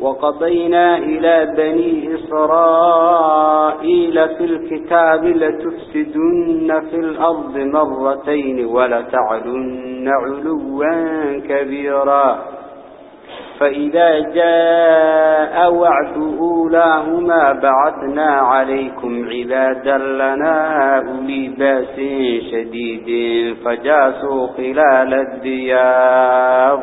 وقضينا إلى بني إسرائيل في الكتاب لتفسدن في الأرض مرتين ولتعلن علوا كبيرا. فإذا جاء وعد أولاهما بعثنا عليكم عبادا لنا أولي بأس شديد فجاسوا خلال الديار.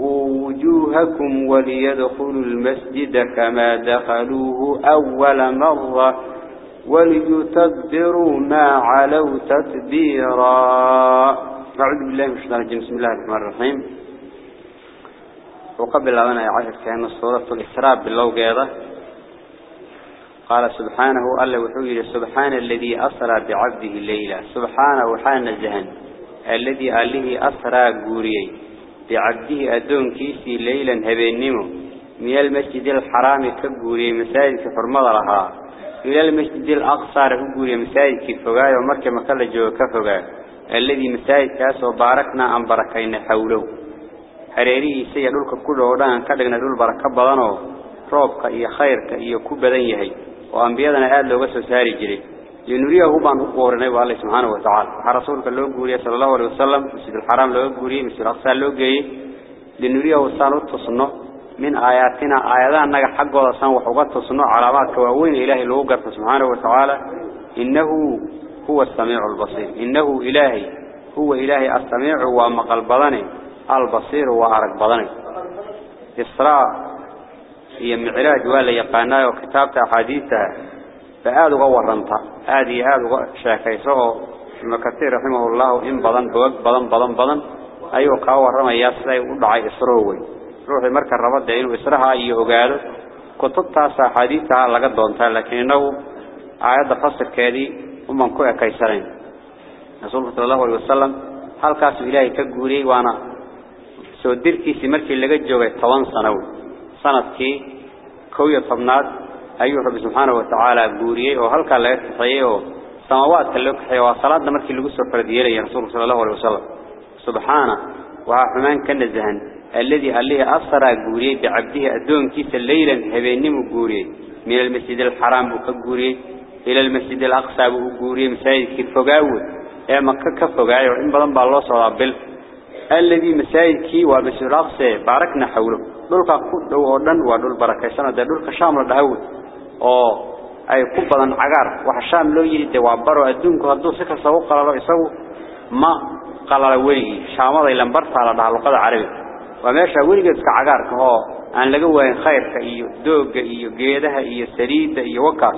وجوهكم وليدخلوا المسجد كما دخلوه أول مرة وليتبروا ما علوا تتبيرا أعوذ بالله من الشيطان الرجيم. بسم الله الرحمن الرحيم. وقبل أن يعرف كأن الصورة الإسراء بالله قيادة قال سبحانه ألا وحويل سبحان الذي أسرى بعبده الليلة سبحانه وحان الزهن الذي أله أسرى قوريي بعبده أدون كيسي ليلا هبينمو من المسجد الحرام كقوري مساجد كفرمض لها إلى المسجد الأقصى كقوري مساجد كفقايا ومركة مكالة جو كفقايا الذي مساجد كاسو باركنا أن بركين حوله حريري سيدولك كله ودان كدقنا دول بركة بضانو. روبك إيا خيرك إيا كبدن يهي. وأنبيادنا آد لو ساري جري. لنريه بان أقورنا الله سبحانه وتعالى. رسولك اللو قوري صلى الله عليه وسلم مسجد الحرام لو قوري مسجد الأقصى لو قوري لنريه وصانو تصنع من آياتنا. آياتنا أنك حق وصان وحقات تصنع علامات كواوين إلهي لو قرف سبحانه وتعالى. إنه هو السميع البصير. إنه إلهي هو إلهي السميع ومقل بضني البصير وعرق بضني إسراء هي معراج ولا يقانا وكتابته حديثة فآد غورنتا هذه آد شاكيسه ابن كثير رحمه الله. إن بدن بوق بدن بدن بدن أيوة كاورما ياسلي ودعي إسروي. روحي مركز ربط إنه إسرها أيه وقاله كتبتها حديثها لقد دونتها لكنه آيات فصل كذي ومن كوع كيسرين. رسول صلى الله عليه وسلم هل كاس إلهي كجوري وأنا. سودير كيسي مركي لقد جوه طوان سنوي. sanadkii kow iyo tobnaad ayuu rabbi subxaanahu watacaala guuriyey oo halkaa laga kaxeeyey oo samawaadka loo kaxeeyey waa salaada markii lagu soo farad yeelaya rasuulka sala allahu alay wasalam subxaana waxaa xumaan ka nasahan alladii allihii asraa guuriyey bicabdihi addoonkiisa leylan habeennimu guuriyey min almasjid alxaraam buu ka guuriyey ila almasjid alaqsaa buu u guuriyey masaajidkii fogaawe ee maka ka fogaayo in badan baa loo socdaa bil alladii masaajidkii waa masjid alaqsa baarakna xawlo dhulka ku dhow oo dhan waa dhul barakaysan oo la oo ay ku badan cagaar waxa shaam loo yiri waa baro adduunku hadduu si kasta u qalalo isagu ma qalala weeyii shaamada ilan barta la dhahaa luqada carabiga waa meesha weligeed ka cagaarka oo aan laga waayin khayrka iyo dooga iyo geedaha iyo saliida iyo wakaas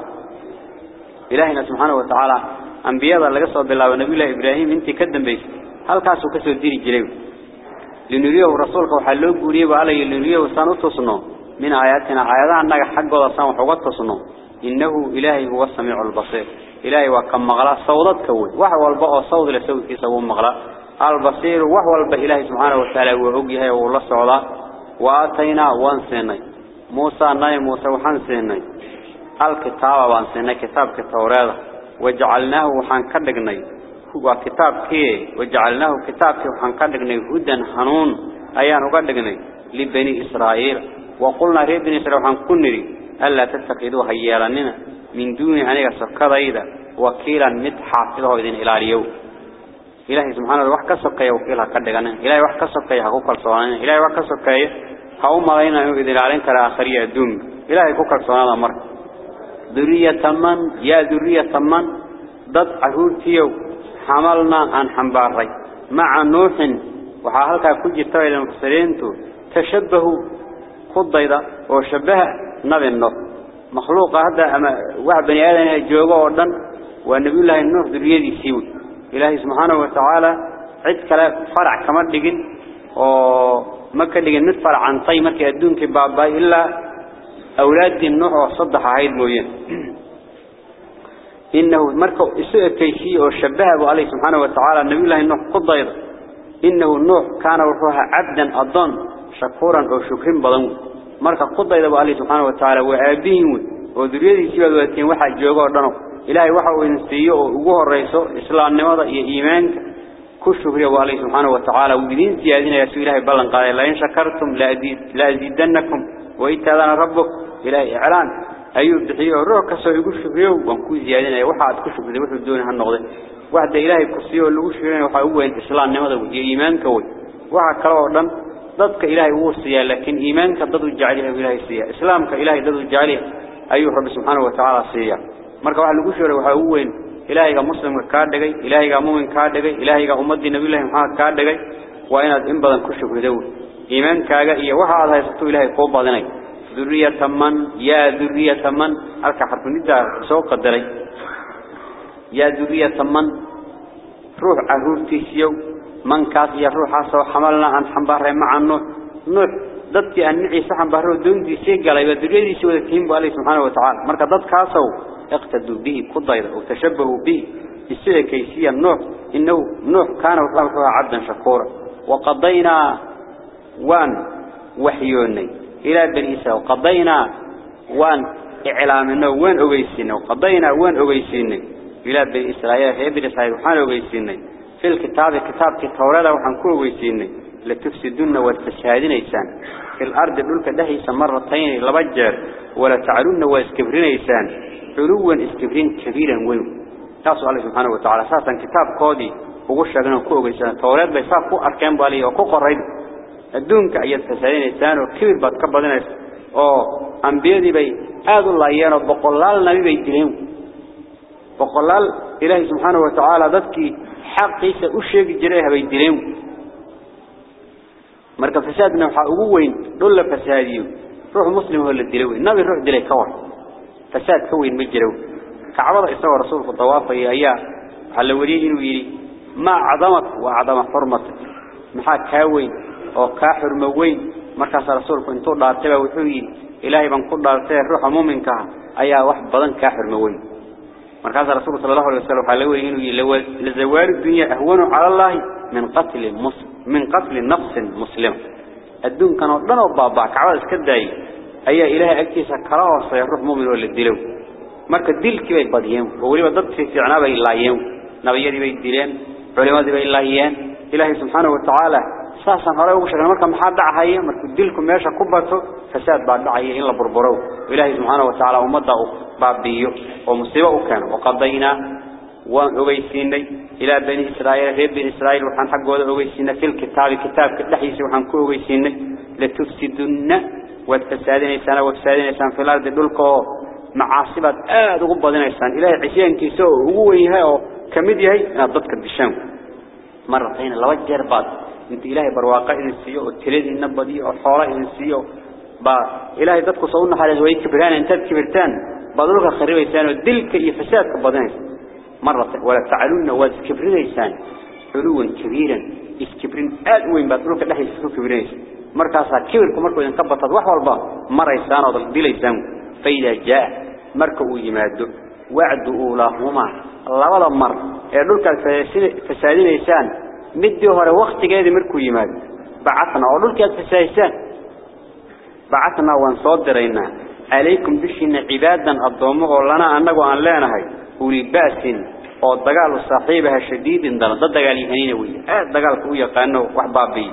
ilaahina subxaanahu wa tacaala ambiyada laga soo bilaabo nabiyullaahi ibraahim intii ka dambaysay halkaasuu ka soo diri jiray لنريه رسولك وحلوه قريب علي لنريه سانو تصنو من آياتنا. آياتنا أنك حق وضا سان وحقات تصنو إنه إلهي هو السميع البصير. إلهي وكم مغلا. كوي. وحو البقى صوت لسوي في سوى مغلا. البصير وحو البقى إلهي سبحانه وتعالى وعقيها والله السعوداء وآتينا وانسيني. موسى ناي موسى وحنسيني الكتاب وانسيني كتاب كتوريضة وجعلناه وحان كدقني. هو كتاب كي. وجعلناه كتاب كي وحن قدقني هدى حنون. أيان قدقني لبني إسرائيل. وقلنا ري بني إسرائيل وحن كنري ألا تتقيدوا هيالننا من دون أنك سكذا إذا وكيلا مد حافظه إذن إلى اليوم إلهي سبحانه وحكا سكيا وكيلها كدغنا إلهي وحكا سكيا حقوق الصوانين إلهي وحكا سكيا حقوق مغينا إذن علين كالآخرية الدون. إلهي كوكا الصوانين مر ذرية من يا ذرية من ضد عهورتيو حملنا عن حنباري. مع نوح وحاهلك كل جتوى المفسرينتو تشبهوا خضيضة وشبه نبي النوح مخلوق هذا أما واحد بني آدم يجوغه وردن والنبي الله النوح ذرية سيوي إلهي سبحانه وتعالى عد كلا فرع كما وما كدقن نتفرع عن طي مركي أدون كبابا إلا أولاد النوح وصدح هاي الموين إنه مركو إسوء كيسي وشبهه عليه سبحانه وتعالى النبي الله النوح قضيض إنه النوح كان وحوها عبدا شكورا أو شكرا بضن مركو قضيض عليه سبحانه وتعالى وآبين وذريته سيبا واتين واحد جوغا ودنو إلهي وحو إنسيه وقوه الرئيسه إسلام نمضى إيمانك كشكر عليه سبحانه وتعالى. وبدين زيادين يسوء إلهي بلن قال لئن شكرتم لأزيدنكم وإتاذنا ربك. إلهي إعلان. أيوب دحيه الروح كسو يقول شكرية. وانكو زيادين وحاد كشكر وحو الدون هالنغضة واحد إلهي كسيه اللي شكرية. وحا هو إنت إسلام نمضى إيمانك وحا كلاو ضدك إلهي وصيا لكن إيمانك ضد الجعليه إلهي سيا إسلامك إلهي ضد الجعليه أيوه رب سبحانه وتعالى سيا weyn ilaahiga muslimka ka dhigay ilaahiga muumin ka dhigay ilaahiga ummadii nabiyullaahi maxamed ka dhigay waa inaad in badan ku shukrido iimaankaaga iyo waxa aad haysato ilaahay koo badanay ذرية من يا ذرية من halka xarfu nidaa soo qadaray يا ذرية من روح عهورتيسيو من كاس يروح سو حملنا عن حمبار مع النوح نوح ضدك أن نعيس حمبار دون دي سيقى لأي بدريد يسوي الكيم بالي سبحانه وتعالى. مركا ضد كاسو. اقتدوا به قد وتشبهوا به. يسوي كيسية نوح. إنه نوح كان وطلعه عبدا شكورا. وقضينا وان وحيوني. إلى بريسة وقضينا وان إعلامنا وان أغيسينا وقضينا وان أغيسينا إلى بريسة إلى بريسة سبحانه أغيسينا kitaabki tawrada waxaan ku ogeysinay la tufsiduna wa tashhadinaysaan في الأرض دولك دهيس مرتين لبجر ولا تعلون واسكبرينيسان علوا اسكبرين كبيرا وين تاسو الله سبحانه وتعالى. أساسا كتاب كودي. وقش لنا كوغيسان. توريد بيساب كو أركان بالي وكو قريب الدونك أيات تسالينيسان وكبير بات كبادينيس أو أنبيادي بي. آذو الله إيانا بقلال نبي بي وقلال إله سبحانه وتعالى ذاتك حقيس أشيك جريها بين دينهم مرك فساد نوحا أبوين دول فساديو روح مسلم هو الذي النبي روح دليه كور فساد كوين مجرو كعرض إسوى رسول في الضوافة يا إياه حلوريين ويري ما عظمت وعظم فرمت محاك كاوين أو كاحر موين مركز رسول فانتور لارتبه وحوين إلهي بان كل لارتبه روح مومن كا واحد بضان كاحر موين مركز رسول صلى الله عليه وسلم حلوة إنه لزوال الدنيا أهون على الله من قتل مسلم من قتل نفس مسلم الدنيا كانوا ضن الضباع كعوز كداي أي إله أكيس كراه صيروح مؤمن ولا دلوا مركز دل كبير بديم وولي بدت في سعنا بين الله يوم نبي يدي بين دلين علماء بين الله يان إلهي سبحانه وتعالى ساسا هراي وش كان مركز محادع هاي مركز دلكم ماشى كبرته فساد بعد عيين الله بربرو إلهي سبحانه وتعالى ومضاؤه keeno oo qadayna waan ogeysiinay إلى بني إسرائيل غير بني إسرائيل وحن حق وذا أوجيسنا في الكتاب كتاب كدحيس وحن كو أوجيسنا لتفسدن والفسادين إنسان والفسادين إنسان في الأرض دولكو معاصبة آد غبضين إنسان إلهي عشيان كيسو هو إيهاي كمدي هاي نضدك بالشام مرتين لوجه بعض انت إلهي برواقع إنسيو والتليد النبضي والحوراء إنسيو با إلهي ضدك صونا حالي زوي كبران انتاد كبرتان بضلوك خريب إنسان ودلك يفساد كبضين مرة ولا تعلون واسكبرين إنسان علوا كبيرا. إسكبرين. آل وين بطلوك الله يسكو كبيرين مركزها كبير. كمركو ينقبط الوح والبا مرة إنسان وضل دي ليسان فإذا جاء مركو يماد. وعد أولاهما. الله ولا مر. يقولك الفسادين إنسان مدي هو وقت جاي مركو يماد. بعثنا. وقولك الفسادين بعثنا وانصدرنا عليكم بشين عبادا الضوم غلنا أنك وأن لا نهي. ولباس أو دقال صاحبها شديد دل دقال يهنين وي أه دقال قوية قانو وحبابي.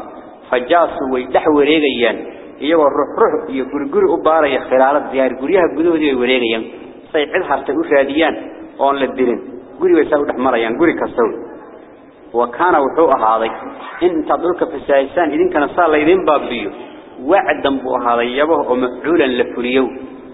فجاسو وي دحو وريغيا يو الروح روح يقرقر أبارا يخلال الزيار قريها قدو دي وريغيا صيح الحر تقوش هاديان وان لدلن. قري ويساو دحمريا قري كسو وكان وحوء هذا. إن تدرك في السايسان إذن كان صالي ذنبابيو وعدا بها ليبه ومفعولا لفليو.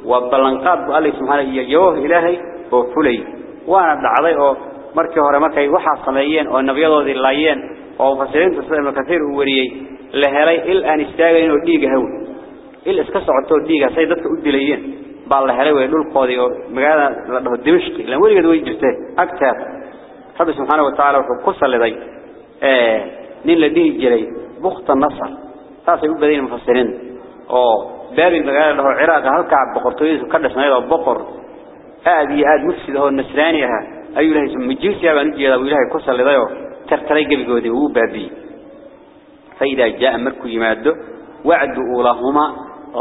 وبلنقات بها الله سبحانه يجوه إلهي وفلي وأنا دعضي ومركي هرمكي وحا صميين ونبيض وذلائيين ومفسرين تسلم كثير ووريي لهالي إل أن استاغلين وديك هون. إل اسكسر عطو ديك سيدتك أدليين بعض الهالي ويقول القاضي ومقادة لده الدمشق لما وليكت ويجبته أكتر رب سبحانه وتعالى وقصة لدي. إيه. نين لديه الجري بخت النصر. Taasay u badeen mufassiriin oo baabi magaalada dhaho Ciraaq halka boqortooyadu ka dhashay oo boqor aad iyo aad mufsid oo nasraani ah ayuu ilaahay sumjiisi baan jeedaa ilaahay ku salidayo tartaray gabigoodii uu baabi فإذا جاء مركو يمادو وعد أولهما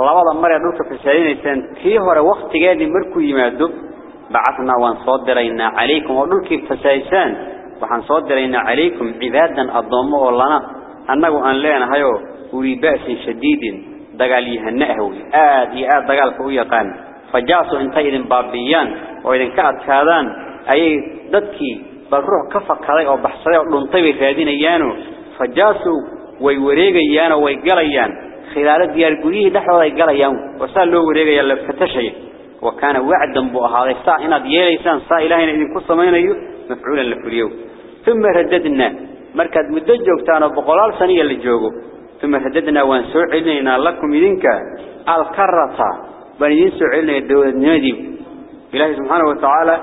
labada mar ee dhulka fasaadinaysan tii hore waqtigeedii markuu yimaado bacatna waan soo diraynaa calaykum oo dhulkii fasaaysan waxaan soo diraynaa calaykum cibaadan adoomo oo lana annagu aan leenahay oo فوري بأس شديد دقاليها النأهوي آدي آد دقال فوريا قان فجاسو انتايد بابيان. وإذن كأت كادان. أي ددكي بالروح كفا علي أو بحصري لنطيب فادين أيانو. فجاسو ويوريق ايانو ويقال أيان. خلال ديار قريه دحل ايقال ايانو وسألو وريق ايان لفتشي وكان وعدا بوها غيصا إنا دياليسان سا إلهين إذن كو سمين ايو مفعولا لفريو ثم رددنا. مركز مدجوك تانو بقلال سنية اللي جوغو. ثم هددنا وان سعلنا لكم إذنك الكرة. بنيين سعلنا الدولة النادي إله سبحانه وتعالى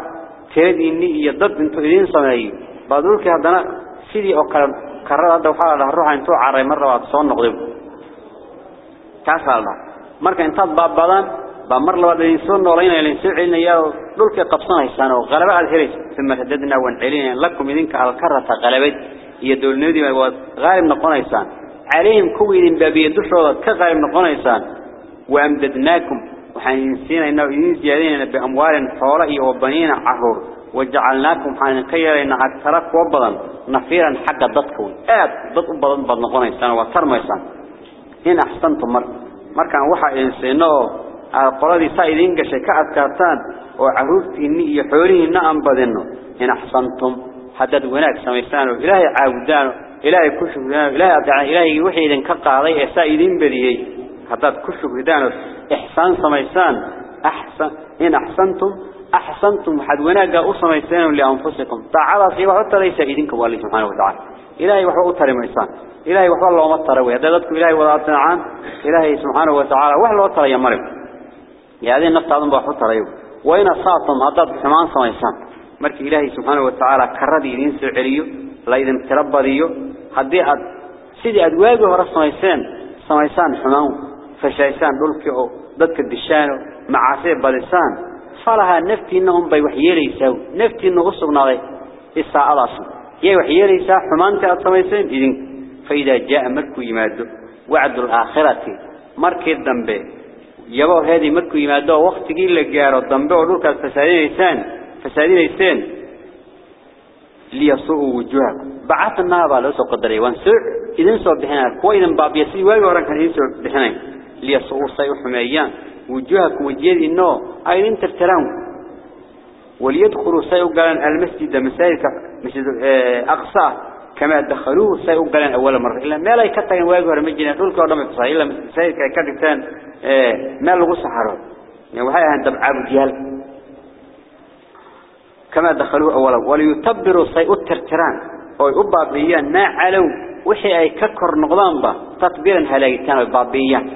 تردين لي يضد من تؤذين صمعي بادولك هدنا سيدي أكرا كرة الدوحة على الروح أن توع عري مرة واتصون نقضي كاس الله مركا انت باب بادان بمر لو الذين سن ولينا إلى سعلنا يا قبصنا السنة وغلب على ثم هددنا وان علينا لكم منك الكرة غلبت يا دولنيدي غالب نقون السنة عليهم كوين بابي دشوا كغير نقنيسان وأمددناكم. وحين سينا إنه إذن زيادين بأموال حوله وبنين عهور. وجعلناكم حين كيرين أكثرك وبضا نفيرا حق ضدكم. آد ضد بضا بضا نقنيسان وترميسان in ahsantum mar markaan waxa ay seeno qoladii saaidin gashay ka adkaataan oo caruurtiinni iyo xoolihiina aan badino in ahsantum hadad إلهي كشف دان إلهي أبدع إلهي وحي إذا كبقى علي إسائلين بليي هذا كشف دان. إحسان سميسان. أحسن إن أحسنتم أحسنتم. حدونا جاء سميسان لأنفسكم. تعالى صيبا حتى ليس إذن كبالي سبحانه وتعالى. إلهي وحو أطر ميسان إلهي وحو الله أطر ويا دلتكم إلهي وضع التنعان إلهي سبحانه وتعالى. وحو الله أطر يا مريم. يا هذه النفط عظم بحو أطر أيوه وإن أصاعتم هذا سميسان. مرك إلهي سبحانه وتعالى كردي لينسو عليو لا إذن تربى ليو هدي أد سيدي أدواجه ورا صميسان صميسان حمان فشايسان دولكيو ضدك الدشانو معاسيب بلسان فلها نفتي إنهم بيوحيالي يساو نفتي إنه غصبنا غي الساعة أصلا يوحيالي يسا حمان تأطميسان إذن فإذا جاء مركو يمادو وعد الآخرة مركي الدنبي يبو هذه مركو يمادو وقت قيل لقيارو الدنبي ولوك الفسادين إيسان فسادين إيسان ليسوءوا وجوهكم بعثنا هذا لو سو قدري. وانسوء إذن سوء بحنا كو باب يسي واي وران كان سوء بحنا ليسوءوا صيوح ميان وجوهكم وجيد إنه أين تفترون وليدخلوا سيئوا قالان المسجد مساجد مسجد أقصى. كما دخلوه سيئوا قلن أول مرة. إلا ما لا يكتغن واجهر مجينا دولك ودم اقتصائي إلا سيئك يكتغن ما لغو سحرون يعني وهي أن تبعاب ديال كما دخلوه أولا. وليتبروا سيئوا الترتران. ويقبابيان ما علوا وحي أي ككر نقضان با. تطبيرا هلايتان ويقبابيان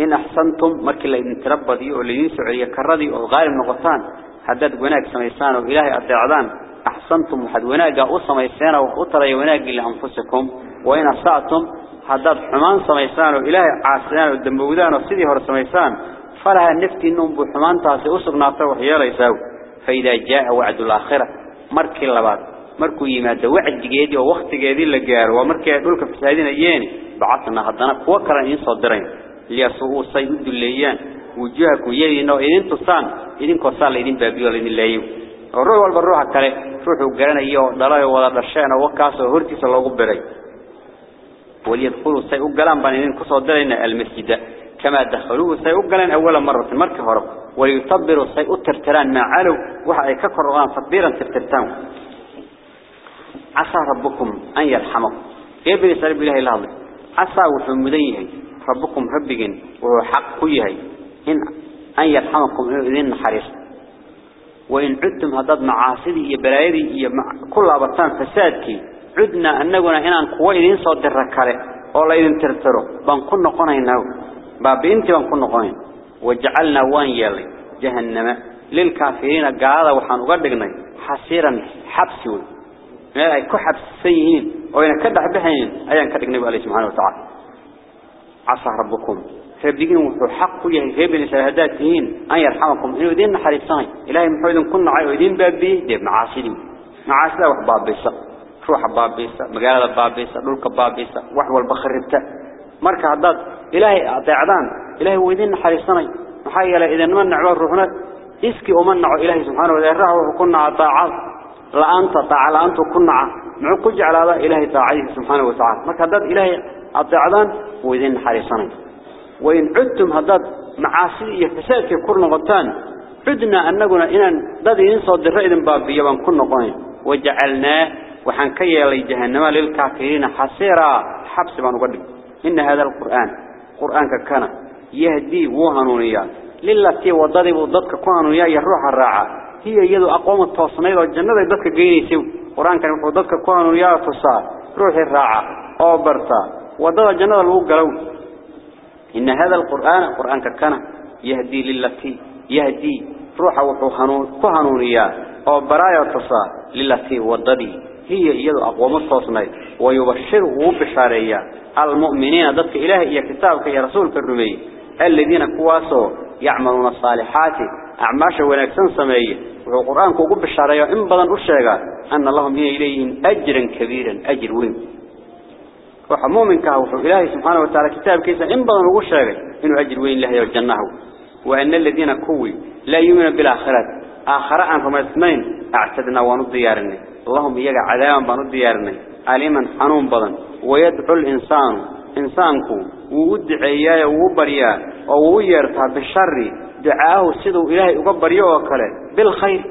إن أحسنتم مركي اللي إن تربضي واللي ينسعي كردي وغالب نقطان. حدد وناك سميسان وإلهي أطيعدان أحسنتم وحد وناقا أصميسان وأطري وناقا لأنفسكم. وإن أصعتم حداد حمان سميسان وإلهي عاسيان والدنبودان وصيدي هور سميسان. فلها النفتي إنهم بحمان تاسي أصغنا وحيا ريساو فإذا جاء وعد الآخرة. مركي مركو يماد وعد جيدي ووقت جيدي لقار ومركي يدولك في سهدين أياني بعثنا هدنا كوكرا إن صدرين ليسوءوا الصيد الليان وجوهكم يلي إنه إذن تصان إذن كوصال إذن بابيو لإذن الليو الروح والبروح كله روحه قرنا إياه دلائه ولا رشانا وكاسه هرتيس الله قبري وليدخلوا سيئوا قلان بانين كسو دلين المسجد كما دخلوه سيئوا قلان أول مرة مركة هرب ويطبروا سيء ترتران ما علوا وحي ككرغان تطبيرا ترترتان عسى ربكم أن يرحمكم كيف يسأل بالله الهضي عسى وحمديه ربكم حق كيه إن أن يرحمكم إذن حريص. وإن عدتم هداد معاصدي إبرايدي كل أبطان فسادك. عدنا أننا إنان قوة إذن صد الركالة ولا إذن ترتروا بان نقونا إنه. بابينتي بان كن نقونا. وجعلنا وان يلي. جهنم. للكافرين قاعدة وحان قدقنا حسيرا حبسوا ما أي كحب سيئين وإن كدح بحين أيان كدقنا بألي سبحانه وتعالى. عصى ربكم. ربكم وحو حق يهي غيب لشهاداتهين أن يرحمكم. إنه دين حريصان إلهي محمد كنا عيو دين بابي دي معاصرين معاصرين وحباب بيسا روح باب بيسا مقالة باب بيسا دولك باب بيسا وحوى البخربتا مركا عداد. إلهي أعدان إلهي ويدين حريصان محايا إذا من نعوى روحنا إسكي ومنع إلهي سبحانه وتعالى. وكنا عطاعات لا أنت طاع لا أنت كنا معكج على هذا إلهي طاعيه سبحانه وتعالى. مركا عداد إلهي أعدان ويدين حريصان. وإن عدتم هداد معاصي فساد كل غطان عدنا أننا إن ضد ينصد الرئيد بابيا وان كنا قوين وجعلناه وحنكي لي جهنم للكافرين حسيرا حبس ما نقول إن هذا القرآن قرآن كان يهدي وهنونيا. للتي وضرب ضدك كانوا يروح الراعة. هي يدو أقوم التصنيع والجنة ضدك جيني سو قرآن كان ضدك كانوا يا تصار روح الراعة أو برتا وضد الجنة الوقلو إن هذا القرآن القرآن كان يهدي للتي يهدي روح وحنون كهنونيا أو برايا تصار للتي وضدي هي يدو أقوم التصنيع ويبشره بشاريا المؤمنين ضدك إله يا كتابك يا رسولك الرمي الذين كواسوا يعملون الصالحات أعماش ونكسن سمية وهو القرآن كوكب بالشارع إن بدن أشيغا أن اللهم هي إليهم أجرا كبيرا أجر وين. وحمو من كهو إلهي سبحانه وتعالى كتاب كيسا إن بدن أشيغا إنه أجر وين له يوجنه وأن الذين كوي لا يؤمن بالآخرات. آخر عن رمى اثنين أعتدنا ونضيارني. اللهم يجع عذابا بنضيارني. عليما حنون بدن. ويدعو الإنسان. إنسانكو وودعيا وبريا أو ويرتها بالشر دعاه سيدو إلهي أقبريا وكله. بالخير.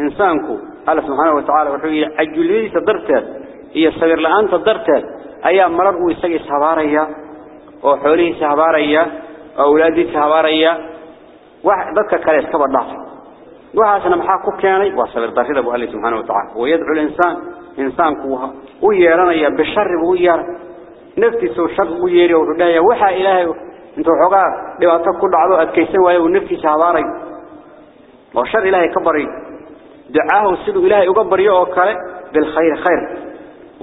إنسانكو. الله سبحانه وتعالى وحوي عجلي تدرته. هي صغير لأن تدرته. أيام مرر ويسقي سهباريا. وحوليه سهباريا. أولادي سهباريا. واحد ذكر كله استبر ضعف وهذا محاكو كاني وصبر ضعف أبو الله سبحانه وتعالى. ويدعو الإنسان. إنسانكو ويرنا بالشر وير. نفتي سو شر ويري ودايا وحا إلهي انتو حقا dhibaato ku dhacdo adkeysan waayo naftiisa habaaray oo shar ilaahay ka bari ducaahu sidoo ilaahay uga bariyo oo kale bil khayr khayr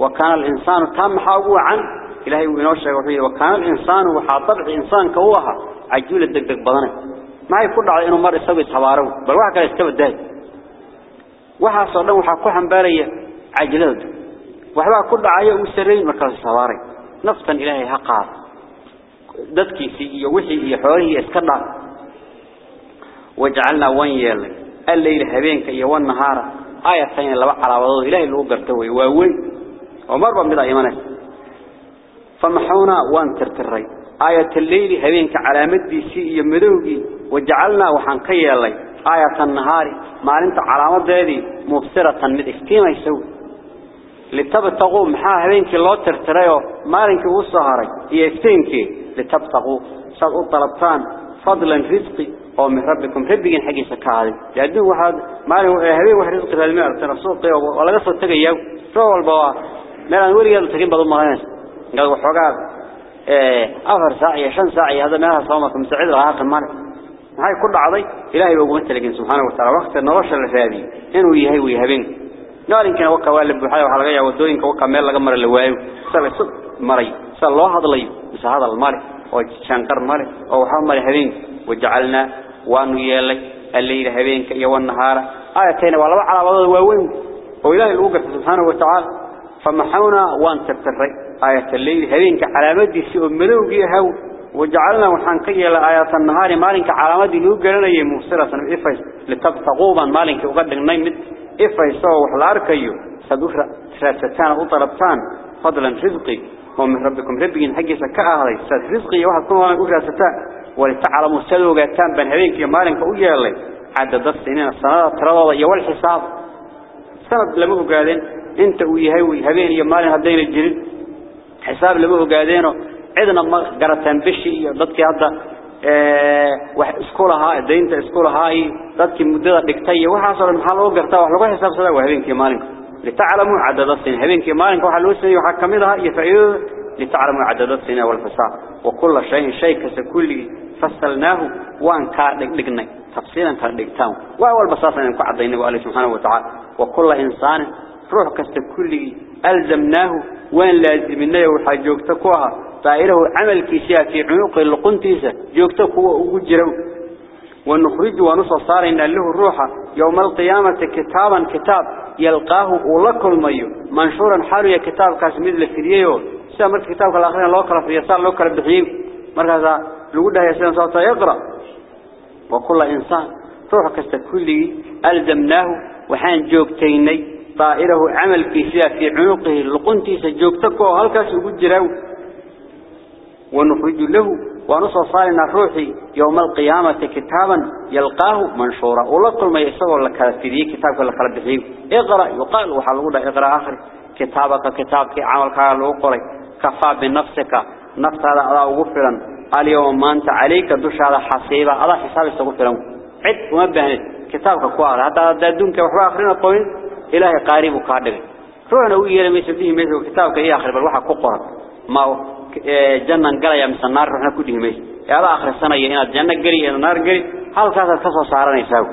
wa kana al insanu tam xagu an ilaahay uu inoo sheego wuxuu wa kana al insanu waxa tabci insaanka uu aha ajula degdeg badan ma ay ku dhacdo inuu mar isagu ishabaaro bal waxa kale iska baday waxa soo dhan waxa ku xambaaraya ajilada waxba ku dhacayo uu sareyn markaas habaaray naftan ilaahay ha qaad dadkiisi iyo wixii iyo xoolihii iska dhaaf wajacalna wan yeelay الليل habeenka iyo wan nahaara ayatan laba calaamadoood ilaahay lagu garto way waaweyn oo marba mid ay imanayso famahawna wan tirtiray ayat الليل habeenka calaamadiisi iyo madowgi wajacalna waxaan ka yeelay ayatan nahaari maalinta calaamadeedii mubsiratan mid iftiimayso litabtaquu maxaa habeenkii loo tirtiray oo maalinkii uu soo لتبتغوا صد الطلبتان فضلا رزقي قوم ربكم. ربك حقي سكاري يعدوا واحد ما له هذي واحد رزق للماء ترى صوت يا ولا قصة تجي يوم. شو البوا. ما له ولي قال تكين بدون ما ناس قالوا حقار إيه، أفر ساعي شن ساعي؟ هذا ما له صومكم سعيد راح تمر هاي كل عضي. إلهي بقول أنت لكن سبحانه وتعالى. وقت النرش الفادي. إنه يهوي يهبين نارين كان وقوا اللي بحاجة وحلاقي عودين كان وقوا مال لجمر اللي وياه سبع. صدق مري صلى هذا مش هذا المري أو شنكر مري أو حمر هبين وجعلنا وانويلي الليل هبين كي والنهار آياتين ولا على بعض وين وإله الوقت سبحانه وتعالى فمحونا وان تبتري آية الليل هبين على مد سؤمنه فيها وجعلنا وحنقي على آيات النهار مالك على مد يوجرنا يمسرة إفس لتبتغوا من مالك وقدر نيمت إفس وحلار كيو صدوخ ثلاثة ثان أطرب ثان فضلا رزقي ومن ربكم. ربكين حقي سكاء هذا ساد رزقي واحد كنوا أخرى ستان ولتعلموا سلوا قاتان بن هبينك مالك أويا الله. عدد السنين السنة ترى يوال حساب سند لما قادين. أنت ويهوي هبين يا مالين هدين الجريد حساب لما قادينه عدنا ما قرتان بشي ضدك هذا. wax isku lahaa deynta isku lahaa dadkii muddada dhigtay waxa soo maxaa loo gartaa wax lagu xisaabsadaa لتعلموا عدد السنين. هبينك كما وحال وسنين وحكمتها يفعيوه لتعلموا عدد السنين والفساد. وكل شيء شيء كسكولي فصلناه وان كان تفصيلا كاردكتان وهو البساطة نمكو عضينا وقاله سبحانه وتعالى. وكل إنسان روح كسكولي ألزمناه وان لازمنا يوحى جوكتكوها فإله عمل كيسيا في عنوق اللقنتيسة جوكتكوه وقجره ونخرج ونص صارنا له الروح يوم القيامة كتابا كتاب يلقاه ولكل ميو منشورا حالو يا كتاب كاسميد لفريو سامر كتابك الآخرين لو كلا في يسار لو كلا بحيم. مركزا لقودها يسير صوتا يقرأ. وكل إنسان روح كستكله ألزمناه وحان جوكتيني طائره عمل كيسيا في عنقه اللقنتيسة جوكتك وهل كاس أجره ونخرج له ونصر صالنا روحي يوم القيامة كتابا يلقاه منشورا. ولقل ما يسوى لك في كتابك لك ربحيه اقرأ يقال وحلقود اقرأ آخر. كتابك كتابك عملك الوقري كفى بنفسك. نفس هذا على غفرا اليوم ما أنت عليك دوش هذا حسيبا على حساب استغفرا عد ومبهنت كتابك كوار هذا دونك وحبا آخرين الطوين إلهي قارب وقادر روحنا وإيلا ميسو فيه ميسو كتابك إيه آخر. بل وحا كقرأ ما جنة قليا مثل النار رحنا كله ميس يا الله آخر السنة إن الجنة إن النار قلي هل كذا كسر صارني ساو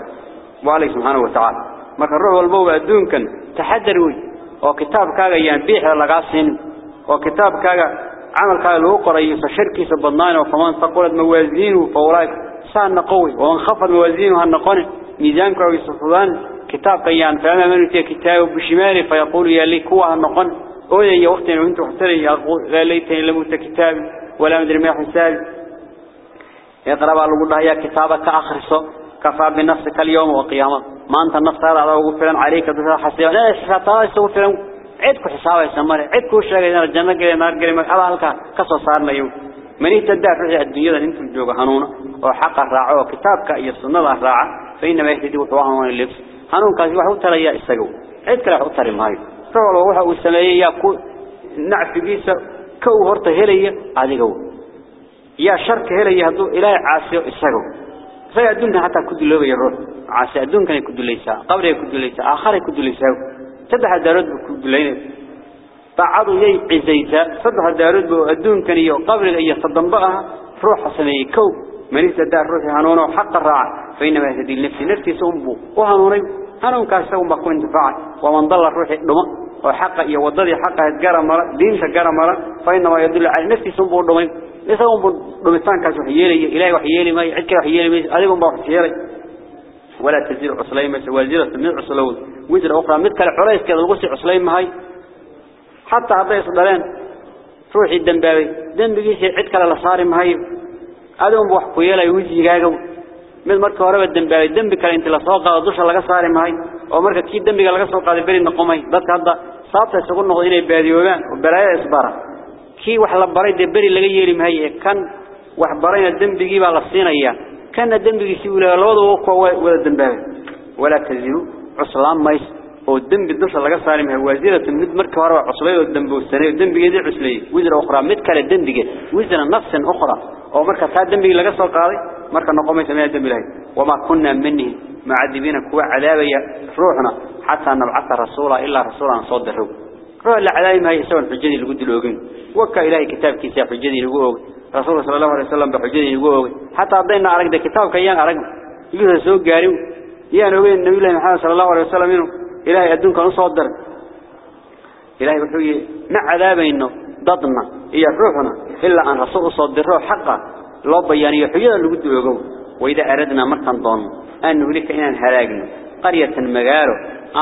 وعليه سبحانه وتعالى ما كان روح والبوء الدون كان تحدروا وكتاب كاجا ينبيح للقاسين وكتاب كاجا عمل كاجا لو قري فشركي سبضنان وكمان ثقلت موازينه فولاك سان قوي ومن خفض موازينه هالنقون ميزانك ويصفضان كتاب كيان فأما من يتي كتاب بشماله فيقول يا لي كوا هالنقون أولي يا وقت وأنت احتري لا ليتني لموت كتابي ولا مدري ما حسابي. يقرأ على الله يا كتابك أخرسه كفى بنفسك اليوم وقيامة ما أنت النفس هذا على وفرا عليك دفع حسابا لا حسابا يسوفرا عدك حسابا يسمر عدك وشاق الجنة قري نار ما على هلك كسو صارنا يوم. من يتدع في الدنيا ذا أنتم جوغ هنونا وحق الراعة وكتابك أي السنة الراعة فإنما يهتدي وطواه من اللبس. هنون كاسي وحو ترى يا إساقو عدك لا حو روح وحا وسميه يا كو نعفقيسا كو هرت هليا adiga يا شرك هليا هدو إلهي عاسيو إساقو سي أدونك حتى كدلوبة يروح عاسي أدونك كدليسا قبري كدليسا آخر كدليسا سدح دارود بكدلين بعضو يي عزيتا سدح دارود بأدونك يو قبري أي صدن بقى روح سميه كو من يتدار روحي هنونه وحق الراعة فإنما يهدي النفس نفسي سنبو وهنوني هنون كاسون بقوين دفاع ومن ضل روحي دماء وحق يوضدي حق هتجرى مرة دين تجرى مرة فإنما يدل على نفسي سنبو دمين لسه هم دمتان كاس وحيالي إلهي وحيالي ما يعدك وحيالي ما أذيبهم بوحيالي ولا تزيل عصلين وزيرة من عصلون وزر أخرى مثل الحريس كذا الغسي عصلين هاي حتى هذا يصدرين روحي الدنباوي دنبقي عدك على صار ما هاي أذيبهم بوحيالي وزي جاجو marka horeba dambaabay dambi kale inta la soo qaado dusha laga saari mahay oo marka kii dambiga laga soo qaaday bari noqomay dadka hadda sababta isugu noqdo inay baadiyoobaan oo balaaya isbara kii wax la baray de bari laga yeeri mahay kan wax barayna dambigii baa la siinaya kana dambigiisi uu leeyahay labadaba ku wada dambaabay wala taziru uslaan mays oo dambi dusha laga saari mahay wasiiratu mid marka horeba cuslay oo damboobsanay dambigeedii cuslay wizra ukhra mid kale dambiga wizra nafsan ukhra oo marka taa dambiga laga soo qaaday marka noqomaysa meel dambi lahayd. Wama kunna minni معذبين كوا عذابيا روحنا حتى نبعث رسولا إلا رسولا صدره روح العذاب ما يسوى الحجدي لقد لوجين وكا إلهي كتاب كتاب حجدي لقوه رسول صلى الله عليه وسلم بحجدي لقوه حتى أضينا عرق ده كتاب كيان عرق يقول سوق قاريو يا نبي النبي الله محمد صلى الله عليه وسلم إلهي أدونك نصدر إلهي بحوي مع عذابه إنه ضدنا إيا روحنا إلا أن رسول صدره حقا لو بياني حجدي لقد لوجوه وإذا أردنا مركان ضن أن نهلك إن هلاقنا قرية مجاله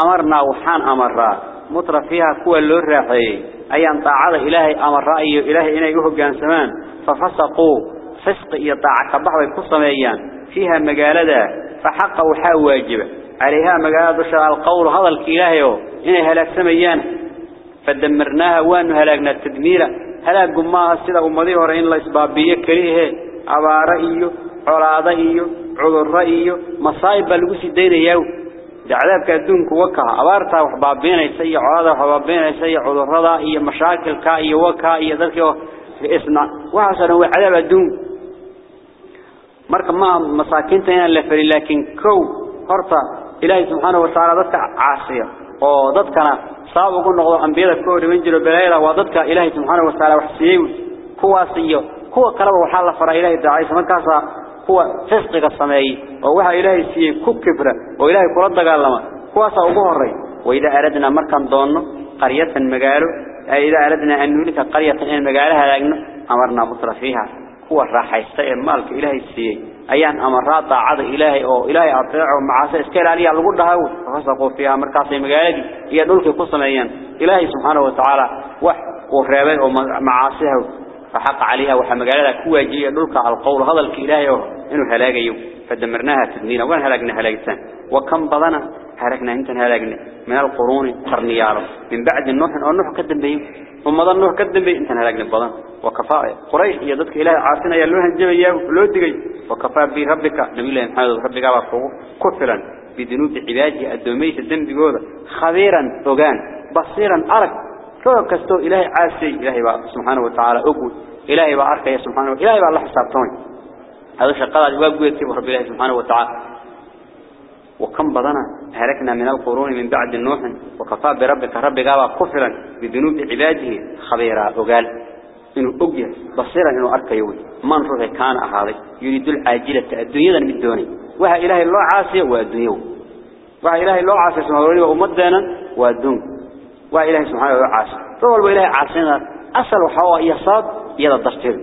أمرنا وحان أمرا. مطر فيها كوى اللور راحي أي أن طاعة إلهي أمر رأي إلهي إنا يهب جان سمان ففسقوا فسق يطاع كبح ويقص ميان فيها مجالة فحق وحا واجب. عليها مجالة شرع القول هذا الإلهي إنا هلاك سميان. فدمرناها وأن هلاقنا التدمير. هلاك جماعة السيدة أمضي ورئين الله إسبابية كريه أبار إيو عراد إيو عذر إيو مصايب بلغسي دين إيو عذابك الدون كوكا أبارتها وحبابين يسيء عرادة وحبابين يسيء عذر إيو مشاكل كا إيو وكا إيو ذلك إسنا وحسن هو عذاب الدون marka ma masaakiinta inaan la fari laakiin kow horta ilaahay subhanahu wa ta'ala dadka caasiya oo dadkana saab ugu noqdo ambiyada ka hor iman jiro balaayada waa dadka ilaahay subhanahu wa ta'ala wax siiyay kuwaas iyo kuwa kaleba waxa la faraa ilaahay daacaysa markaas kuwa fisqiga sameeyay oo waxa ilaahay siiyay ku kibra oo ilaahay kula dagaalama kuwaas ugu horay wayda aradna markan doonno qaryatan magaalo ayda aradna an nulika qaryatan in magaalaha halaagno amarna mutrafiha kuwa raaxaysta ee maalka ilaahay siiyay ayaan amarraa daacada ilaahay oo ilaahay ateeco macaase iska ilaaliya lagu dhahay fasaqo fiha markaas ay magaaladii iyo dhulkii ku sameeyaan ilaahay subhanahu wa ta'ala فحق عليها وح مجالها كواجية دولك على القول هذا الكإله إنه هلاجيو فدمرناها تدميرا وين هلاجنا هلاجتان وكم بضنا هلكنا انت هلاجنا من القرون قرنيار من بعد النوح أو النوح قدم بيه وما ظن النوح قدم بيه انت هلاجنا بضنا وكفاء قريش. يدك إله عاصنا يلوها الجبيا لو دقي وكفاء بربك نبي الله محمد ربك وفوق كفلا بذنوب عباده الدمية الدم بجوده خبيرا وجان بصيرا أرك. كل كستو إلهي عاسي إلهي بقى سبحانه وتعالى أقول إلهي بقى أركي سبحانه وتعالى إلهي بقى الله حسابتوني. هذا شقاء جواب قويتي رب الله سبحانه وتعالى. وكم بدنا هلكنا من القرون من بعد النوح وكفى بربك ربك كفرا بذنوب عباده خبيرا. وقال إنه أقيا بصيرا إنه أركي يوي. من روحي كان أهالي يريد العاجلة الدنيا من الدنيا وها إلهي الله عاسي والدنيا وها إلهي الله عاسي سبحانه وتعالى ومدنا والدنيا وإلهي سبحانه وتعالى عاصي طول وإلهي عاصينا أصل وحوا يصاد يلا الدستير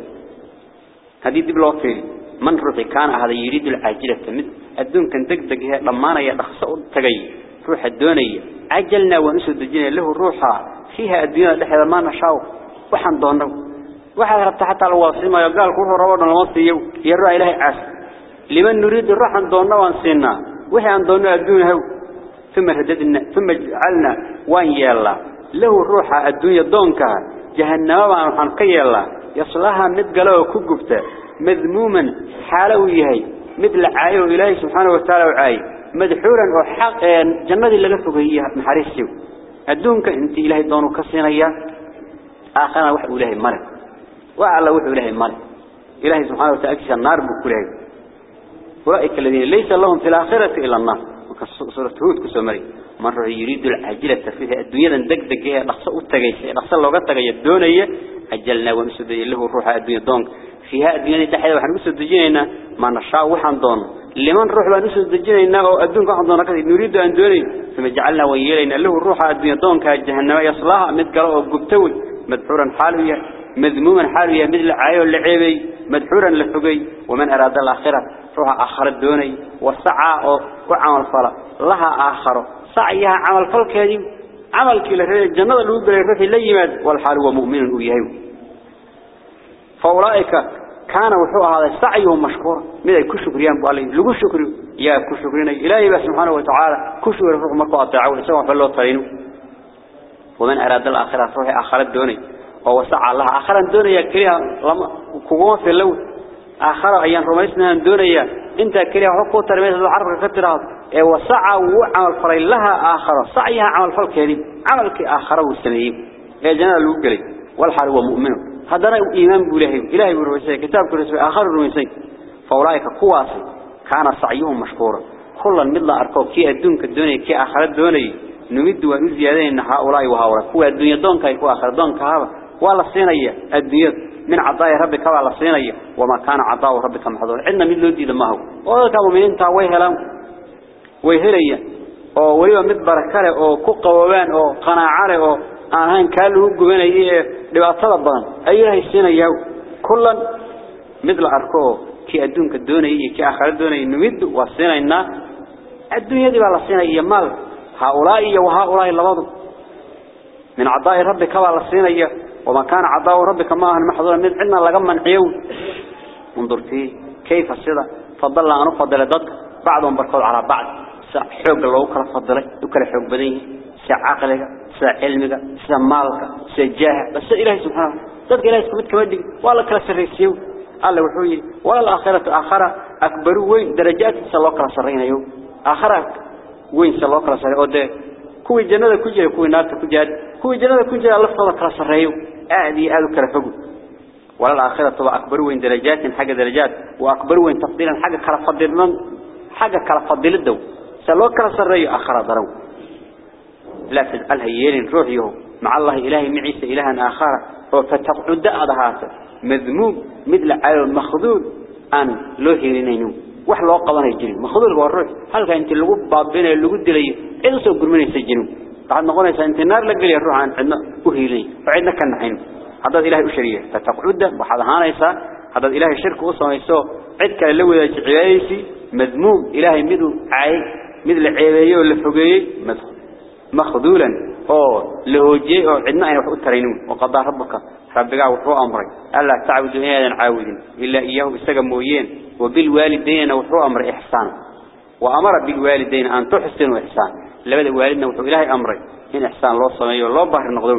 هذه دي بلوكيري من رضي كان هذا يريد العاجلة مد الدون كان دق دق لما أنا يدخسوا تجي روح الدنيا عجلنا ونسد الدنيا له روحها فيها الدنيا لحظة ما نشاو وحن ضنوا وحن ربط حتى الواصمة يقال كله ربنا الوصي يروى إلهي عاص لمن نريد الروح عن ضنوا وانسينا وحي عن ضنوا الدنيا ثم رددنا ثم جعلنا وان يلا. له الروح الدنيا دونك. جهنم وان قي الله يصلها مدقله وكجبته مذموما حاله يهي. مثل عايه إلهي سبحانه وتعالى وعاي مدحورا وحق جنة اللي هي محارسه الدونك أنت إلهي دونه كسينيا آخرنا وحق إلهي مرق وعلى وحق إلهي مرق إلهي سبحانه وتعالى النار بكله أولئك الذين ليس لهم في الآخرة إلا النار. سورة هود كسمري مرة يريد العجلة فيها الدنيا دق دق هي نقصة التجيس نقصة لو قد تجي الدنيا أجلنا ونسد له الروح الدنيا دونك. فيها الدنيا تحيا وحن نسد جينا ما نشاء وحن دون. لمن روح ونسد جينا أو الدنيا وحن دون كذي نريد أن دوني. ثم جعلنا ويلنا له الروح الدنيا دونك. جهنم يصلها متقرأ وقبتول مدحورا حاليا مذموما حاليا مثل عايو اللعيبي مدحورا للحقي ومن أراد الآخرة روح آخر الدوني والسعى وعمل فلا لها آخر. سعيها عمل فلك هذه عمل كلا الجنة اللي يقول الرفي لا يماد والحال هو مؤمن ويهيو فأولئك كان وحوء هذا سعيهم مشكور ماذا كشكريان قال لي لقوا شكري. يا كشكرين إلهي سبحانه وتعالى. كشكر الروح مقوى الدعوة سواء فالله طرينه ومن أراد الآخرة روح آخر الدوني. وهو سعى الله آخر الدوني. لما كوما في اللون آخر أيام رميسنا الدوني إنت كلها حقوق ترميز العرب كترات. وسعى وعمل فري لها آخر. سعيها عمل فلك هذه عملك آخر والسميين يا جنال الوقلي والحال هو مؤمن. هذا إيمان بإلهي إلهي بالرميسي كتاب كرسي آخر الرميسي فأولئك قواسي. كان سعيهم مشكورا. كلا مثل أركو. كي الدنك الدنيا كي آخر الدنيا. نمد ونزيادين هؤلاء وهؤلاء. كوا الدنيا دونك. كوا آخر دونك. هذا. ولا الصينية الدنيا. من عضاي ربي كبا لصيني وما كان عضاو ربي كم حضور عندنا من لدي لما هو. وذلك المؤمنين تاويه لهم ويهيري وليو مدبر كاري وكوق وبان وقناع علي وآهان كالهو قبين إيه لبقى طلب بان إيه السيني يو كلا مثل عركو كي ادون كدون إيه كي آخر دون إيه نمد والسيني انه الدنيا دي بقى لصيني مال. هؤلاء وهؤلاء اللبادو من عضاء ربك والله سينا وما كان عطاء ربك ما هن محظورا من عندنا لقى منعيو انظر فيه كيف الصدى فضل أن نفضل ضد بعضهم بركض على بعض. حوق الله وكلا فضله وكلا حوق بديه سا عقلك سا علمك سا مالك سا بس إلهي سبحانه. ضدك إلهي سبحانه كمدك والله كلا سريسيو الله وحوي ولا الآخرة آخرة أكبر وين؟ درجات سلوك رسرين يو آخرة وين سلوك رسرين أود كوي جنة كجري كوي نار كجري كوي جنة كجري الله فضلك أعدي أذو كرفقه ولا الآخرة أكبر وين درجات حاجة درجات. وأكبر وين تفضيلا حاجة كلا فضلنا حاجة كلا فضل الدو. سلوك رسرين آخرة ضرو. لا تجعلها يلين روحيه مع الله إلهي معيسى إلها آخر. فتقعد أضهاته مذموم مثل على المخذول. أن لو هيرينينو wax loo qabanay jirin makhduul waa ruux halka inta lagu baabinay lagu dilay cid soo gurmanaysa jirin بعد ما قلنا أنت النار لقلي الروح عن عنا أهيلي. وعندنا كنا حين هذا إله الشريعة. تتقعد وهذا هانا يسا. هذا إله الشرك وصل يسا. عدك اللو إذا عيسي. مذموم. إله مدو عي مثل عيبي ولا فجي مخذولا. أو له جي أو عندنا أنا حقول ترينون. وقضى ربك. ربك عوض أمري. ألا تعبد هذا العود إلا إياه استجمعين وبالوالدين وحو أمر إحسان. وأمر بالوالدين أن تحسن إحسان. لبدا والدنا وحو إلهي أمري. إن إحسان الله صمي والله بحر النقدر